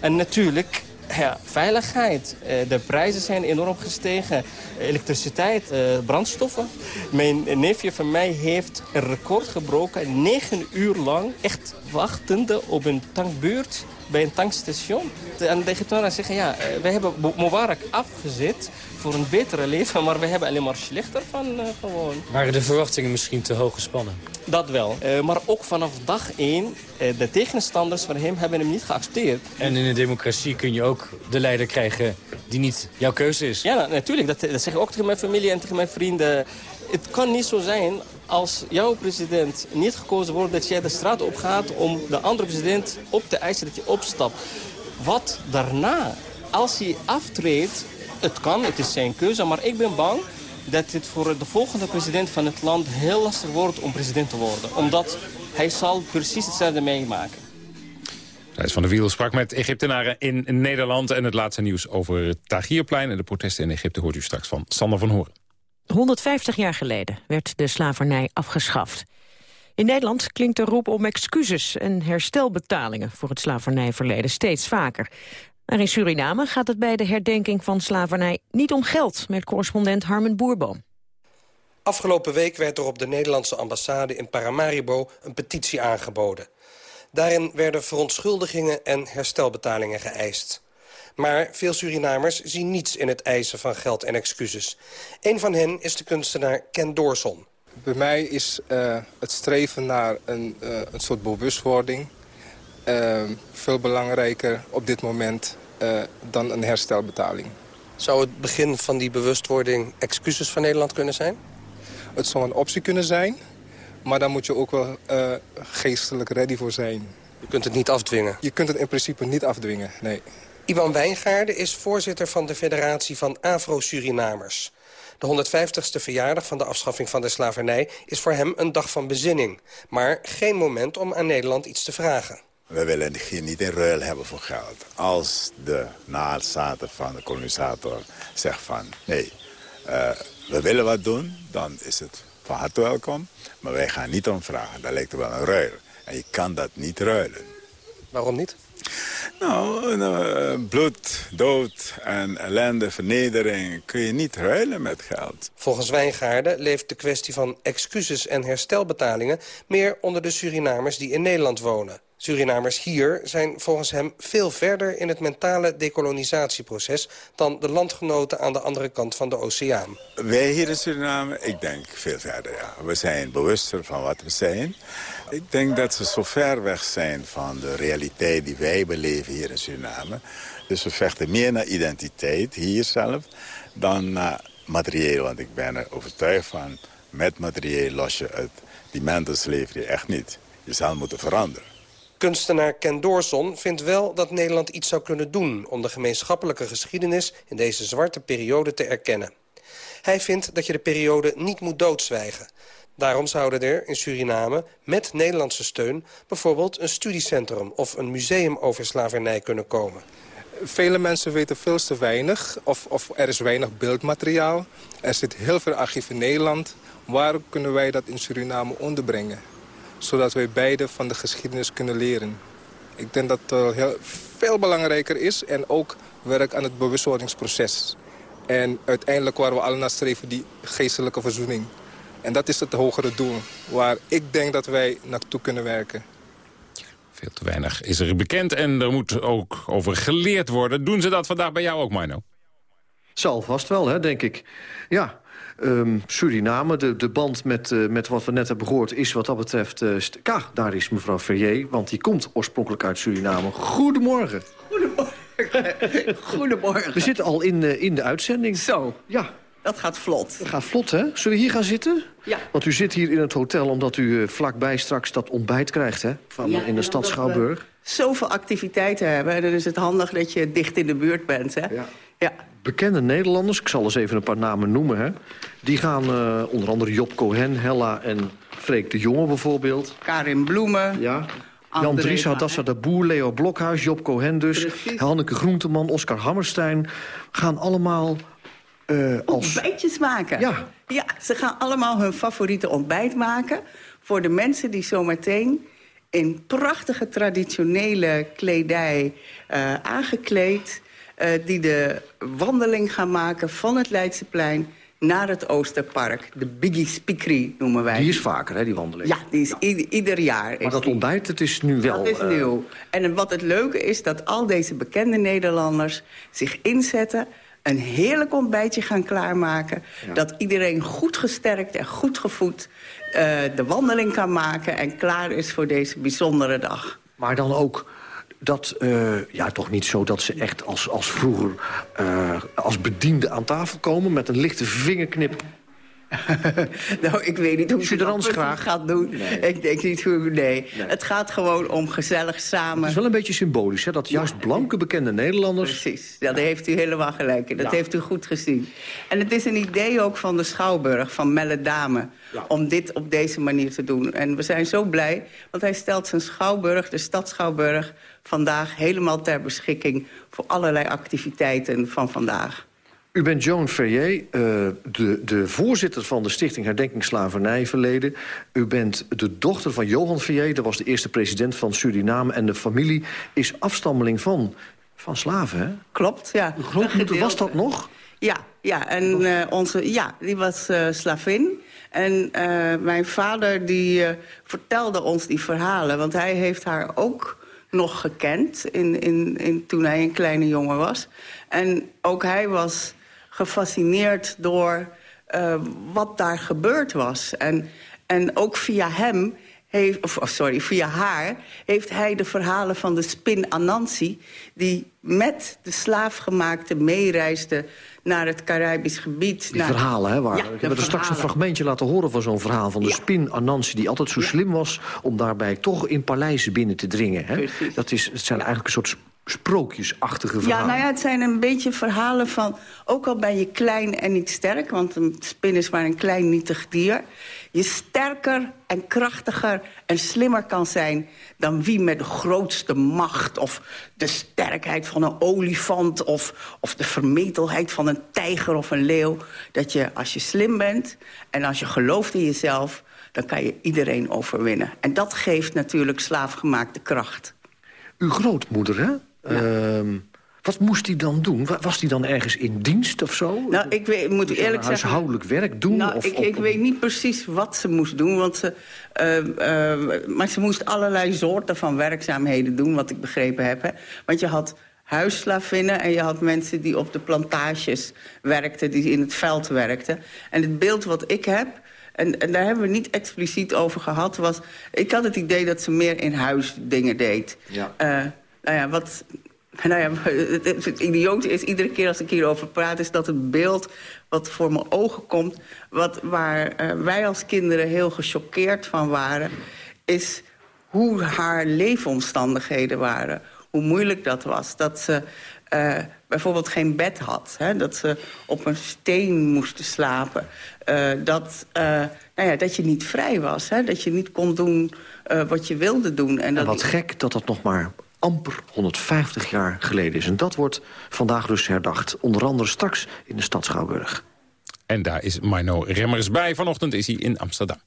[SPEAKER 31] En natuurlijk ja, veiligheid. De prijzen zijn enorm gestegen. Elektriciteit, brandstoffen. Mijn neefje van mij heeft een record gebroken. Negen uur lang echt wachtende op een tankbeurt bij een tankstation. En de Egyptenaren zeggen, ja, uh, wij hebben Mubarak afgezet voor een betere leven, maar we hebben alleen maar slechter van uh, gewoon.
[SPEAKER 30] Waren de verwachtingen misschien te hoog gespannen?
[SPEAKER 31] Dat wel. Uh, maar ook vanaf dag één, uh, de tegenstanders van hem hebben hem niet geaccepteerd.
[SPEAKER 30] En in een democratie kun je ook de leider krijgen die niet jouw keuze is.
[SPEAKER 31] Ja, natuurlijk. Dat, dat zeg ik ook tegen mijn familie en tegen mijn vrienden. Het kan niet zo zijn als jouw president niet gekozen wordt... dat jij de straat op gaat om de andere president op te eisen dat hij opstapt. Wat daarna, als hij aftreedt, het kan, het is zijn keuze... maar ik ben bang dat het voor de volgende president van het land heel lastig wordt om president te worden. Omdat hij zal precies hetzelfde meemaken.
[SPEAKER 3] Thijs van der Wiel sprak met Egyptenaren in Nederland... en het laatste nieuws over het Tahrirplein en de protesten in Egypte... hoort u straks van Sander van Horen.
[SPEAKER 4] 150 jaar geleden werd de slavernij afgeschaft. In Nederland klinkt de roep om excuses en herstelbetalingen... voor het slavernijverleden steeds vaker. Maar in Suriname gaat het bij de herdenking van slavernij niet om geld... met correspondent Harmen Boerboom.
[SPEAKER 33] Afgelopen week werd er op de Nederlandse ambassade in Paramaribo een petitie aangeboden. Daarin werden verontschuldigingen en herstelbetalingen geëist. Maar veel Surinamers zien niets in het eisen van geld en excuses. Een van hen is de kunstenaar Ken Doorson.
[SPEAKER 34] Bij mij is uh, het streven naar een, uh, een soort bewustwording... Uh, veel belangrijker op dit moment dan een herstelbetaling.
[SPEAKER 33] Zou het begin van die bewustwording excuses van Nederland kunnen zijn?
[SPEAKER 34] Het zou een optie kunnen zijn, maar daar moet je ook wel geestelijk ready voor zijn.
[SPEAKER 33] Je kunt het niet afdwingen?
[SPEAKER 34] Je kunt het in principe niet afdwingen, nee.
[SPEAKER 33] Iwan Wijngaarden is voorzitter van de Federatie van Afro-Surinamers. De 150ste verjaardag van de afschaffing van de slavernij is voor hem een dag van bezinning. Maar geen moment om aan Nederland iets te vragen.
[SPEAKER 35] We willen hier niet in ruil hebben voor geld. Als de nazaten van de kolonisator zegt van... nee, uh, we willen wat doen, dan is het van harte welkom. Maar wij gaan niet om vragen. Dat lijkt er wel een ruil. En je kan dat niet ruilen.
[SPEAKER 33] Waarom niet?
[SPEAKER 35] Nou, uh, bloed, dood en ellende, vernedering kun je niet ruilen met geld.
[SPEAKER 33] Volgens Wijngaarden leeft de kwestie van excuses en herstelbetalingen... meer onder de Surinamers die in Nederland wonen. Surinamers hier zijn volgens hem veel verder in het mentale decolonisatieproces... dan de landgenoten aan de andere kant van de oceaan.
[SPEAKER 35] Wij hier in Suriname, ik denk veel verder, ja. We zijn bewuster van wat we zijn. Ik denk dat ze zo ver weg zijn van de realiteit die wij beleven hier in Suriname. Dus we vechten meer naar identiteit hier zelf dan naar materieel. Want ik ben er overtuigd van, met materieel los je het, die mental slavery echt niet. Je zal moeten veranderen.
[SPEAKER 33] Kunstenaar Ken Doorson vindt wel dat Nederland iets zou kunnen doen... om de gemeenschappelijke geschiedenis in deze zwarte periode te erkennen. Hij vindt dat je de periode niet moet doodzwijgen. Daarom zouden er in Suriname met Nederlandse steun... bijvoorbeeld een studiecentrum of een museum over slavernij kunnen komen.
[SPEAKER 34] Vele mensen weten veel te weinig of, of er is weinig beeldmateriaal. Er zit heel veel archief in Nederland. Waar kunnen wij dat in Suriname onderbrengen? Zodat wij beide van de geschiedenis kunnen leren. Ik denk dat het heel, veel belangrijker is en ook werk aan het bewustwordingsproces. En uiteindelijk waar we alle naar streven, die geestelijke verzoening. En dat is het hogere doel waar ik denk dat wij naartoe kunnen werken.
[SPEAKER 3] Veel te weinig is er bekend en er moet ook over geleerd worden. Doen ze dat vandaag bij jou ook, Mino?
[SPEAKER 36] Zal vast wel, hè, denk ik. Ja, um, Suriname, de, de band met, uh, met wat we net hebben gehoord... is wat dat betreft... Uh, ja, daar is mevrouw Ferrier, want die komt oorspronkelijk uit Suriname. Goedemorgen.
[SPEAKER 37] Goedemorgen. Goedemorgen.
[SPEAKER 36] We zitten al in, uh, in de uitzending.
[SPEAKER 37] Zo.
[SPEAKER 36] Ja.
[SPEAKER 37] Dat gaat vlot.
[SPEAKER 36] Dat gaat vlot, hè? Zullen we hier gaan zitten?
[SPEAKER 37] Ja.
[SPEAKER 36] Want u zit hier in het hotel omdat u vlakbij straks dat ontbijt krijgt, hè? Van,
[SPEAKER 37] ja,
[SPEAKER 36] in de stad Schouwburg.
[SPEAKER 37] zoveel activiteiten hebben, dan is het handig dat je dicht in de buurt bent, hè?
[SPEAKER 36] Ja.
[SPEAKER 37] ja.
[SPEAKER 36] Bekende Nederlanders, ik zal eens even een paar namen noemen, hè? Die gaan uh, onder andere Job Cohen, Hella en Freek de Jonge bijvoorbeeld.
[SPEAKER 37] Karin Bloemen.
[SPEAKER 36] Ja. Jan Dries, Hadassa de Boer, Leo Blokhuis, Job Cohen dus... Precies. Hanneke Groenteman, Oscar Hammerstein... gaan allemaal uh, als...
[SPEAKER 37] Ontbijtjes maken.
[SPEAKER 36] Ja.
[SPEAKER 37] ja. Ze gaan allemaal hun favoriete ontbijt maken... voor de mensen die zometeen in prachtige traditionele kledij uh, aangekleed... Uh, die de wandeling gaan maken van het Leidseplein naar het Oosterpark. De Biggie Spikri noemen wij.
[SPEAKER 5] Die is vaker, hè, die wandeling?
[SPEAKER 37] Ja, die is ieder, ieder jaar.
[SPEAKER 5] Maar dat ontbijt, het is nu wel...
[SPEAKER 37] Dat is
[SPEAKER 5] uh...
[SPEAKER 37] nieuw. En wat het leuke is, dat al deze bekende Nederlanders zich inzetten een heerlijk ontbijtje gaan klaarmaken. Ja. Dat iedereen goed gesterkt en goed gevoed uh, de wandeling kan maken... en klaar is voor deze bijzondere dag.
[SPEAKER 5] Maar dan ook dat, uh, ja, toch niet zo dat ze echt als, als vroeger... Uh, als bediende aan tafel komen met een lichte vingerknip...
[SPEAKER 37] nou, ik weet niet hoe
[SPEAKER 5] je dat
[SPEAKER 37] graag gaat doen. Nee. Ik denk niet hoe... Nee. nee. Het gaat gewoon om gezellig samen...
[SPEAKER 5] Het is wel een beetje symbolisch, hè? Dat juist blanke bekende Nederlanders...
[SPEAKER 37] Precies, ja, daar heeft u helemaal gelijk in. Dat ja. heeft u goed gezien. En het is een idee ook van de Schouwburg, van Melle Dame... Ja. om dit op deze manier te doen. En we zijn zo blij, want hij stelt zijn Schouwburg, de stad Schouwburg... vandaag helemaal ter beschikking voor allerlei activiteiten van vandaag.
[SPEAKER 5] U bent Joan Ferrier, uh, de, de voorzitter van de Stichting Herdenking Slavernijverleden. U bent de dochter van Johan Ferrier, dat was de eerste president van Suriname. En de familie is afstammeling van, van slaven, hè?
[SPEAKER 37] Klopt, ja.
[SPEAKER 5] Grootmoeder was dat nog?
[SPEAKER 37] Ja, ja, en uh, onze, ja die was uh, slavin. En mijn vader die vertelde ons die verhalen, want hij heeft haar ook nog gekend in, in, in, toen hij een kleine jongen was. En ook hij was gefascineerd door uh, wat daar gebeurd was. En, en ook via hem, heeft, of sorry, via haar... heeft hij de verhalen van de spin Anansi... die met de slaafgemaakte meereisde naar het Caribisch gebied.
[SPEAKER 5] Die
[SPEAKER 37] naar...
[SPEAKER 5] verhalen, hè? Waar,
[SPEAKER 37] ja,
[SPEAKER 5] ik heb er straks een fragmentje laten horen van zo'n verhaal... van de ja. spin Anansi, die altijd zo ja. slim was... om daarbij toch in paleizen binnen te dringen. Hè? Dat, is, het zijn eigenlijk een soort sprookjesachtige verhalen.
[SPEAKER 37] Ja, nou ja, het zijn een beetje verhalen van... ook al ben je klein en niet sterk... want een spin is maar een klein nietig dier... je sterker en krachtiger en slimmer kan zijn... dan wie met de grootste macht of de sterkheid van een olifant... of, of de vermetelheid van een tijger of een leeuw. Dat je, als je slim bent en als je gelooft in jezelf... dan kan je iedereen overwinnen. En dat geeft natuurlijk slaafgemaakte kracht.
[SPEAKER 5] Uw grootmoeder, hè? Ja. Uh, wat moest hij dan doen? Was hij dan ergens in dienst of zo?
[SPEAKER 37] Nou, ik weet, moet eerlijk zeggen...
[SPEAKER 5] huishoudelijk werk doen?
[SPEAKER 37] Nou,
[SPEAKER 5] of,
[SPEAKER 37] ik, ik weet niet precies wat ze moest doen. Want ze, uh, uh, maar ze moest allerlei soorten van werkzaamheden doen, wat ik begrepen heb. Hè. Want je had huisslavinnen en je had mensen die op de plantages werkten... die in het veld werkten. En het beeld wat ik heb... En, en, daar hebben we niet expliciet over gehad. Was, ik had het idee dat ze meer in huis dingen deed.
[SPEAKER 5] Ja.
[SPEAKER 37] Uh, nou ja, wat... Nou ja, het, het, het idioot is, iedere keer als ik hierover praat... is dat het beeld wat voor mijn ogen komt... Wat, waar uh, wij als kinderen heel gechoqueerd van waren... is hoe haar leefomstandigheden waren. Hoe moeilijk dat was. Dat ze uh, bijvoorbeeld geen bed had. Hè? Dat ze op een steen moesten slapen. Uh, dat, uh, nou ja, dat je niet vrij was. Hè? Dat je niet kon doen wat je wilde doen. En,
[SPEAKER 5] en
[SPEAKER 37] dat
[SPEAKER 5] wat gek dat dat nog maar amper 150 jaar geleden is. En dat wordt vandaag dus herdacht. Onder andere straks in de stad Schouwburg.
[SPEAKER 3] En daar is Mino Remmers bij. Vanochtend is hij in Amsterdam.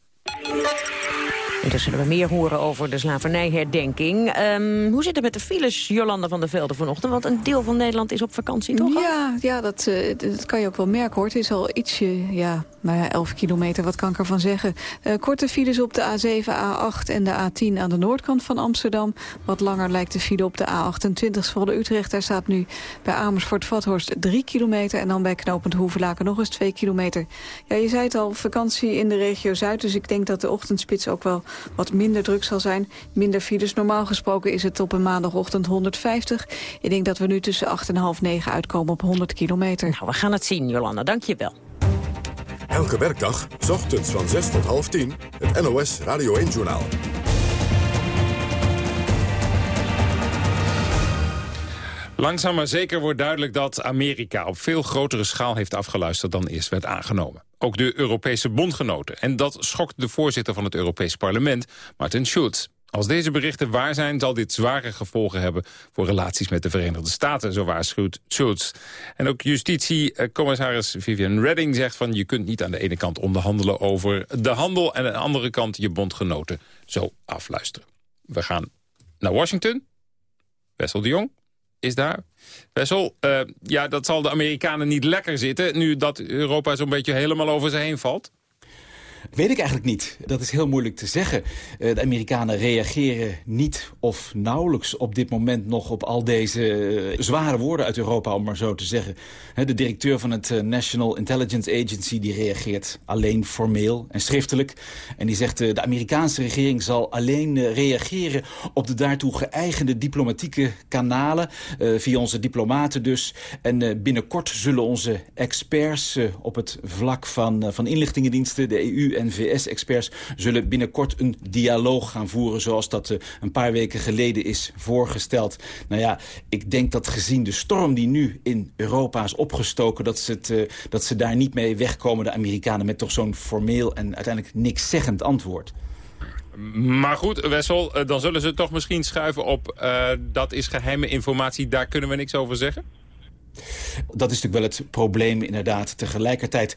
[SPEAKER 4] En daar zullen we meer horen over de slavernijherdenking. Um, hoe zit het met de files, Jolanda van der Velde, vanochtend? Want een deel van Nederland is op vakantie, toch?
[SPEAKER 26] Ja, ja dat, uh, dat kan je ook wel merken, hoor. Het is al ietsje, ja, nou ja, 11 kilometer, wat kan ik ervan zeggen. Uh, korte files op de A7, A8 en de A10 aan de noordkant van Amsterdam. Wat langer lijkt de file op de A28 Zwolle Utrecht. Daar staat nu bij Amersfoort-Vathorst 3 kilometer... en dan bij knooppunt Hoevelaken nog eens 2 kilometer. Ja, je zei het al, vakantie in de regio Zuid... dus ik denk dat de ochtendspits ook wel wat minder druk zal zijn. Minder files. Normaal gesproken is het op een maandagochtend 150. Ik denk dat we nu tussen 8 en half 9 uitkomen op 100 kilometer.
[SPEAKER 4] Nou, we gaan het zien, Jolanda. Dank je wel.
[SPEAKER 38] Elke werkdag, s ochtends van 6 tot half 10, het NOS Radio 1-journaal.
[SPEAKER 3] Langzaam maar zeker wordt duidelijk dat Amerika op veel grotere schaal heeft afgeluisterd dan eerst werd aangenomen. Ook de Europese bondgenoten. En dat schokt de voorzitter van het Europees Parlement, Martin Schulz. Als deze berichten waar zijn, zal dit zware gevolgen hebben... voor relaties met de Verenigde Staten, zo waarschuwt Schulz. En ook justitiecommissaris Vivian Redding zegt van... je kunt niet aan de ene kant onderhandelen over de handel... en aan de andere kant je bondgenoten zo afluisteren. We gaan naar Washington. Wessel de Jong is daar. Wessel, uh, ja, dat zal de Amerikanen niet lekker zitten... nu dat Europa zo'n beetje helemaal over ze heen valt?
[SPEAKER 39] Weet ik eigenlijk niet. Dat is heel moeilijk te zeggen. Uh, de Amerikanen reageren niet of nauwelijks op dit moment nog op al deze uh, zware woorden uit Europa, om maar zo te zeggen. de directeur van het uh, National Intelligence Agency die reageert alleen formeel en schriftelijk. En die zegt de Amerikaanse regering zal alleen reageren op de daartoe geëigende diplomatieke kanalen, via onze diplomaten dus. En binnenkort zullen onze experts op het vlak van, van inlichtingendiensten, de EU en VS-experts zullen binnenkort een dialoog gaan voeren... zoals dat uh, een paar weken geleden is voorgesteld. Nou ja, ik denk dat gezien de storm die nu in Europa is opgestoken... dat ze, het, uh, dat ze daar niet mee wegkomen, de Amerikanen... met toch zo'n formeel en uiteindelijk niks zeggend antwoord.
[SPEAKER 3] Maar goed, Wessel, eh, dan zullen ze toch misschien schuiven op... Uh, dat is geheime informatie, daar kunnen we niks over zeggen?
[SPEAKER 39] Dat is natuurlijk wel het probleem inderdaad. Tegelijkertijd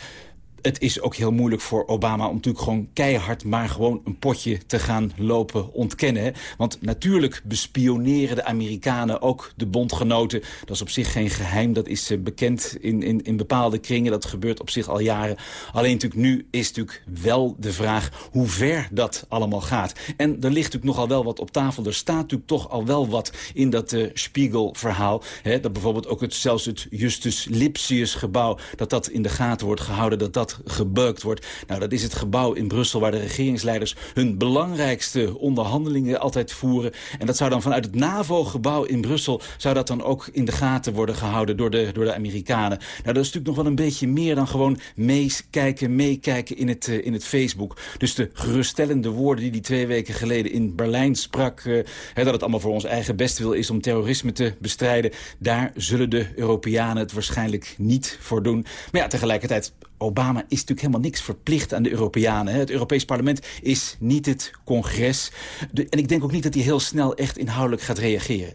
[SPEAKER 39] het is ook heel moeilijk voor Obama om natuurlijk gewoon keihard... maar gewoon een potje te gaan lopen ontkennen. Want natuurlijk bespioneren de Amerikanen ook de bondgenoten. Dat is op zich geen geheim, dat is uh, bekend in, in, in bepaalde kringen. Dat gebeurt op zich al jaren. Alleen natuurlijk nu is natuurlijk wel de vraag hoe ver dat allemaal gaat. En er ligt natuurlijk nogal wel wat op tafel. Er staat natuurlijk toch al wel wat in dat uh, Spiegel-verhaal. Dat bijvoorbeeld ook het, zelfs het Justus Lipsius-gebouw... dat dat in de gaten wordt gehouden, dat dat gebukt wordt. Nou, dat is het gebouw in Brussel waar de regeringsleiders hun belangrijkste onderhandelingen altijd voeren. En dat zou dan vanuit het NAVO-gebouw in Brussel, zou dat dan ook in de gaten worden gehouden door de, door de Amerikanen. Nou, dat is natuurlijk nog wel een beetje meer dan gewoon meekijken, meekijken in het, uh, in het Facebook. Dus de geruststellende woorden die die twee weken geleden in Berlijn sprak, uh, hè, dat het allemaal voor ons eigen bestwil is om terrorisme te bestrijden, daar zullen de Europeanen het waarschijnlijk niet voor doen. Maar ja, tegelijkertijd Obama is natuurlijk helemaal niks verplicht aan de Europeanen. Het Europees Parlement is niet het congres. en ik denk ook niet dat hij heel snel echt inhoudelijk gaat reageren.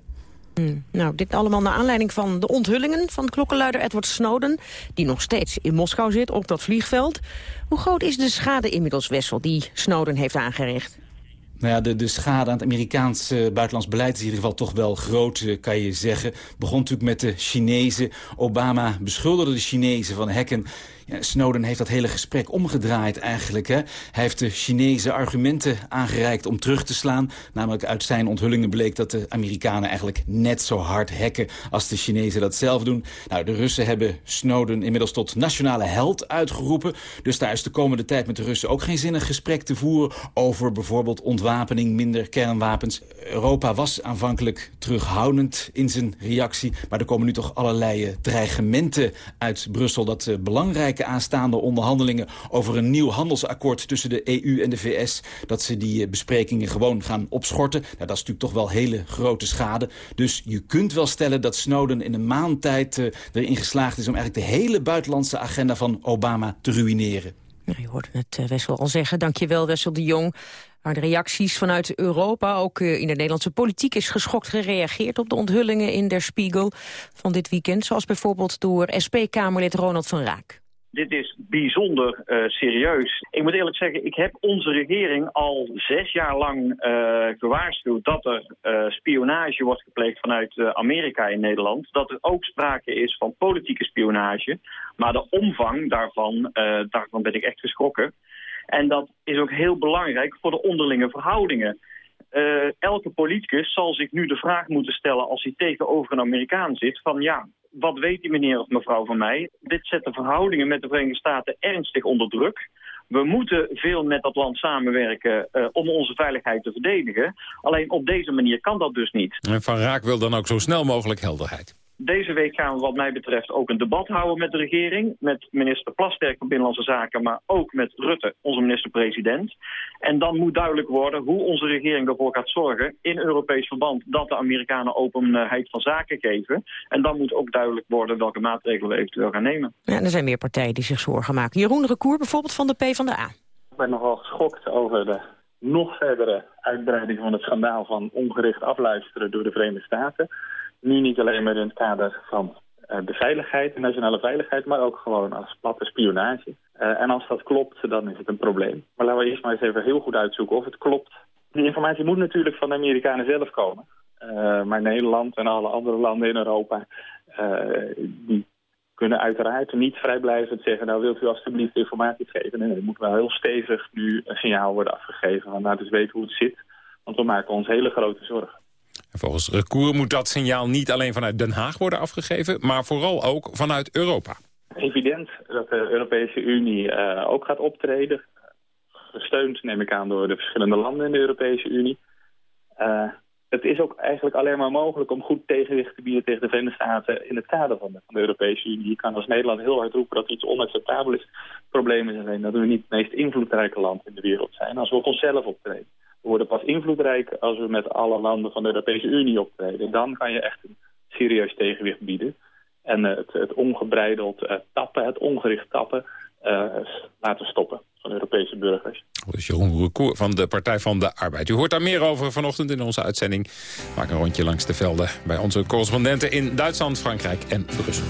[SPEAKER 4] Hmm. Nou, dit allemaal naar aanleiding van de onthullingen van klokkenluider Edward Snowden... die nog steeds in Moskou zit, op dat vliegveld. Hoe groot is de schade inmiddels, Wessel, die Snowden heeft aangericht?
[SPEAKER 39] Nou ja, de, de schade aan het Amerikaanse buitenlands beleid is in ieder geval toch wel groot, eh, kan je zeggen. Begon natuurlijk met de Chinezen. Obama beschuldigde de Chinezen van hacken Snowden heeft dat hele gesprek omgedraaid eigenlijk. Hè. Hij heeft de Chinese argumenten aangereikt om terug te slaan. Namelijk uit zijn onthullingen bleek dat de Amerikanen eigenlijk net zo hard hacken... als de Chinezen dat zelf doen. Nou, de Russen hebben Snowden inmiddels tot nationale held uitgeroepen. Dus daar is de komende tijd met de Russen ook geen zinnig gesprek te voeren... over bijvoorbeeld ontwapening, minder kernwapens. Europa was aanvankelijk terughoudend in zijn reactie. Maar er komen nu toch allerlei eh, dreigementen uit Brussel... dat uh, aanstaande onderhandelingen over een nieuw handelsakkoord tussen de EU en de VS, dat ze die eh, besprekingen gewoon gaan opschorten. Nou, dat is natuurlijk toch wel hele grote schade. Dus je kunt wel stellen dat Snowden in een maand tijd uh, erin geslaagd is om eigenlijk de hele buitenlandse agenda van Obama te ruïneren.
[SPEAKER 4] Nou, je hoorde het uh, Wessel al zeggen. Dankjewel Wessel de Jong. Maar de reacties vanuit Europa, ook in de Nederlandse politiek... is geschokt gereageerd op de onthullingen in Der Spiegel van dit weekend. Zoals bijvoorbeeld door SP-Kamerlid Ronald van Raak
[SPEAKER 40] dit is bijzonder uh, serieus. Ik moet eerlijk zeggen, ik heb onze regering al zes jaar lang uh, gewaarschuwd dat er uh, spionage wordt gepleegd vanuit Amerika in Nederland. Dat er ook sprake is van politieke spionage. Maar de omvang daarvan, daarvan ben ik echt geschrokken. En dat is ook heel belangrijk voor de onderlinge verhoudingen. Elke politicus zal zich nu de vraag moeten stellen als hij tegenover een Amerikaan zit van ja, wat weet die meneer of mevrouw van mij? Dit zet de verhoudingen met de Verenigde Staten ernstig onder druk. We moeten veel met dat land samenwerken uh, om onze veiligheid te verdedigen. Alleen op deze manier kan dat dus niet.
[SPEAKER 3] En Van Raak wil dan ook zo snel mogelijk helderheid.
[SPEAKER 40] Deze week gaan we wat mij betreft ook een debat houden met de regering. Met minister Plasterk van Binnenlandse Zaken, maar ook met Rutte, onze minister-president. En dan moet duidelijk worden hoe onze regering ervoor gaat zorgen in Europees verband dat de Amerikanen openheid van zaken geven. En dan moet ook duidelijk worden welke maatregelen we eventueel gaan nemen.
[SPEAKER 4] Ja, er zijn meer partijen die zich zorgen maken. Jeroen Recour bijvoorbeeld van de PvdA.
[SPEAKER 41] Ik ben nogal geschokt over de nog verdere uitbreiding van het schandaal van ongericht afluisteren door de Verenigde Staten. Nu niet alleen maar in het kader van uh, de veiligheid, de nationale veiligheid, maar ook gewoon als platte spionage. Uh, en als dat klopt, dan is het een probleem. Maar laten we eerst maar eens even heel goed uitzoeken of het klopt. Die informatie moet natuurlijk van de Amerikanen zelf komen. maar Nederland en alle andere landen in Europa... die kunnen uiteraard niet vrijblijvend zeggen... nou wilt u alstublieft informatie geven. Nee, er moet wel heel stevig nu een signaal worden afgegeven. Van nou dus weten hoe het zit. Want we maken ons hele grote zorgen.
[SPEAKER 42] En volgens Recour moet dat signaal niet alleen vanuit Den Haag worden afgegeven... maar vooral ook vanuit Europa.
[SPEAKER 41] Evident dat de Europese Unie uh, ook gaat optreden. Gesteund, neem ik aan, door de verschillende landen in de Europese Unie. Uh, het is ook eigenlijk alleen maar mogelijk om goed tegenwicht te bieden tegen de Verenigde Staten in het kader van de, Europese Unie. Je kan als Nederland heel hard roepen dat iets onacceptabel is. Het probleem is dat we niet het meest invloedrijke land in de wereld zijn als we op onszelf optreden. Worden pas invloedrijk als we met alle landen van de Europese Unie optreden. Dan kan je echt een serieus tegenwicht bieden. En uh, het, het, ongebreideld uh, tappen, het ongericht tappen, uh, laten stoppen van Europese burgers.
[SPEAKER 42] Dus Jeroen Recour van de Partij van de Arbeid. U hoort daar meer over vanochtend in onze uitzending. Maak een rondje langs de velden bij onze correspondenten in Duitsland, Frankrijk en Brussel.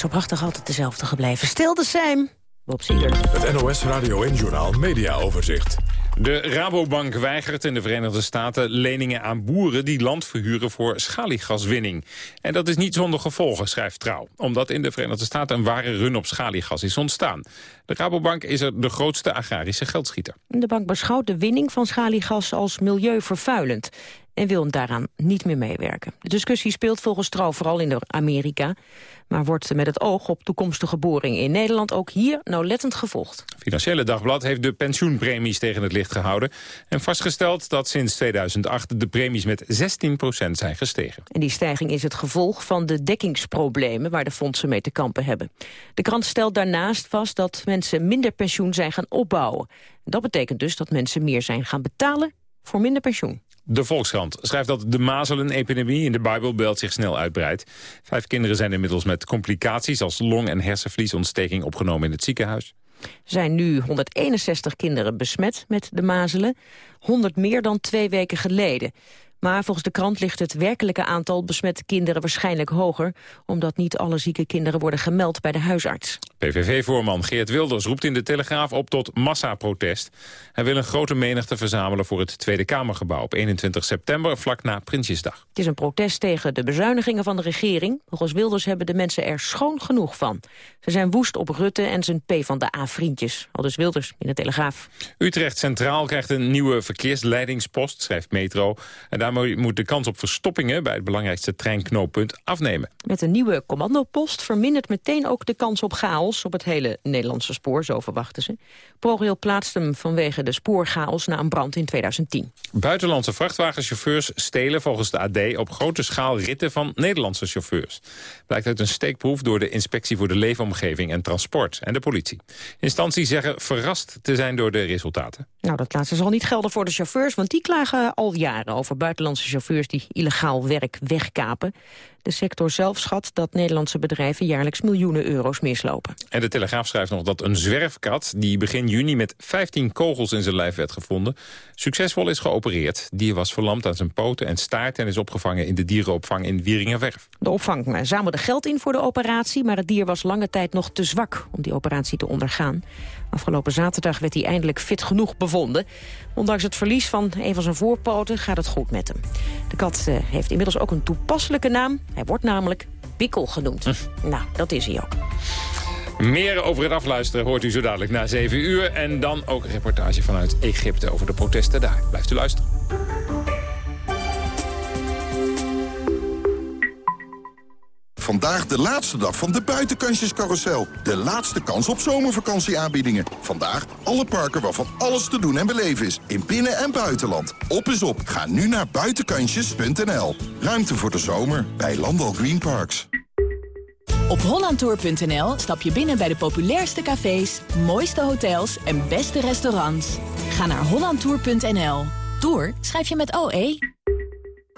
[SPEAKER 4] Zo prachtig altijd dezelfde gebleven. Stil de Sijm. Bob Sieder.
[SPEAKER 38] Het NOS Radio en Journal Media Overzicht.
[SPEAKER 42] De Rabobank weigert in de Verenigde Staten leningen aan boeren die land verhuren voor schaliegaswinning. En dat is niet zonder gevolgen, schrijft Trouw. Omdat in de Verenigde Staten een ware run op schaliegas is ontstaan. De Rabobank is er de grootste agrarische geldschieter.
[SPEAKER 4] De bank beschouwt de winning van schaliegas als milieuvervuilend. En wil daaraan niet meer meewerken. De discussie speelt volgens Trouw vooral in Amerika... maar wordt met het oog op toekomstige boringen in Nederland ook hier nauwlettend gevolgd.
[SPEAKER 3] Financiële Dagblad heeft de pensioenpremies tegen het licht gehouden... en vastgesteld dat sinds 2008 de premies met 16% zijn gestegen.
[SPEAKER 4] En die stijging is het gevolg van de dekkingsproblemen... waar de fondsen mee te kampen hebben. De krant stelt daarnaast vast dat mensen minder pensioen zijn gaan opbouwen. Dat betekent dus dat mensen meer zijn gaan betalen voor minder pensioen.
[SPEAKER 3] De Volkskrant schrijft dat de mazelenepidemie in de Bijbelbelt zich snel uitbreidt. Vijf kinderen zijn inmiddels met complicaties als long- en hersenvliesontsteking opgenomen in het ziekenhuis.
[SPEAKER 4] Er zijn nu 161 kinderen besmet met de mazelen. 100 meer dan twee weken geleden. Maar volgens de krant ligt het werkelijke aantal besmette kinderen waarschijnlijk hoger, omdat niet alle zieke kinderen worden gemeld bij de huisarts.
[SPEAKER 3] PVV-voorman Geert Wilders roept in de Telegraaf op tot massaprotest. Hij wil een grote menigte verzamelen voor het Tweede Kamergebouw op 21 september, vlak na Prinsjesdag.
[SPEAKER 4] Het is een protest tegen de bezuinigingen van de regering. Volgens Wilders hebben de mensen er schoon genoeg van. Ze zijn woest op Rutte en zijn P van de A-vriendjes. Al dus Wilders in de Telegraaf.
[SPEAKER 3] Utrecht Centraal krijgt een nieuwe verkeersleidingspost, schrijft Metro. En daarmee moet de kans op verstoppingen bij het belangrijkste treinknooppunt afnemen.
[SPEAKER 4] Met een nieuwe commandopost vermindert meteen ook de kans op chaos op het hele Nederlandse spoor, zo verwachten ze. ProRail plaatst hem vanwege de spoorchaos na een brand in 2010.
[SPEAKER 3] Buitenlandse vrachtwagenchauffeurs stelen volgens de AD op grote schaal ritten van Nederlandse chauffeurs. Blijkt uit een steekproef door de Inspectie voor de Leefomgeving en Transport en de politie. Instanties zeggen verrast te zijn door de resultaten.
[SPEAKER 4] Nou, dat laatste zal niet gelden voor de chauffeurs, want die klagen al jaren over buitenlandse chauffeurs die illegaal werk wegkapen. De sector zelf schat dat Nederlandse bedrijven jaarlijks miljoenen euro's mislopen.
[SPEAKER 3] En de Telegraaf schrijft nog dat een zwerfkat... die begin juni met 15 kogels in zijn lijf werd gevonden... succesvol is geopereerd. Die was verlamd aan zijn poten en staart... en is opgevangen in de dierenopvang in Wieringenwerf.
[SPEAKER 4] De opvang zamelde geld in voor de operatie... maar het dier was lange tijd nog te zwak om die operatie te ondergaan. Afgelopen zaterdag werd hij eindelijk fit genoeg bevonden. Ondanks het verlies van een van zijn voorpoten gaat het goed met hem. De kat uh, heeft inmiddels ook een toepasselijke naam. Hij wordt namelijk Bikkel genoemd. Hm. Nou, dat is hij ook.
[SPEAKER 3] Meer over het afluisteren hoort u zo dadelijk na 7 uur. En dan ook een reportage vanuit Egypte over de protesten daar. Blijft u luisteren.
[SPEAKER 43] Vandaag de laatste dag van de buitenkansjescarousel. De laatste kans op zomervakantieaanbiedingen. Vandaag alle parken waarvan alles te doen en beleven is. In binnen- en buitenland. Op is op. Ga nu naar buitenkansjes.nl. Ruimte voor de zomer bij Landal Green Parks.
[SPEAKER 44] Op hollandtour.nl stap je binnen bij de populairste cafés, mooiste hotels en beste restaurants. Ga naar hollandtour.nl. Tour schrijf je met OE.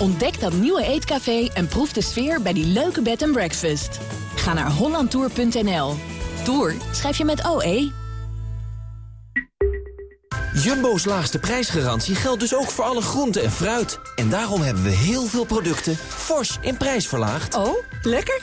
[SPEAKER 44] Ontdek dat nieuwe eetcafé en proef de sfeer bij die leuke bed and breakfast. Ga naar hollandtour.nl. Tour schrijf je met OE.
[SPEAKER 45] Jumbo's laagste prijsgarantie geldt dus ook voor alle groenten en fruit. En daarom hebben we heel veel producten fors in prijs verlaagd.
[SPEAKER 46] Oh, lekker.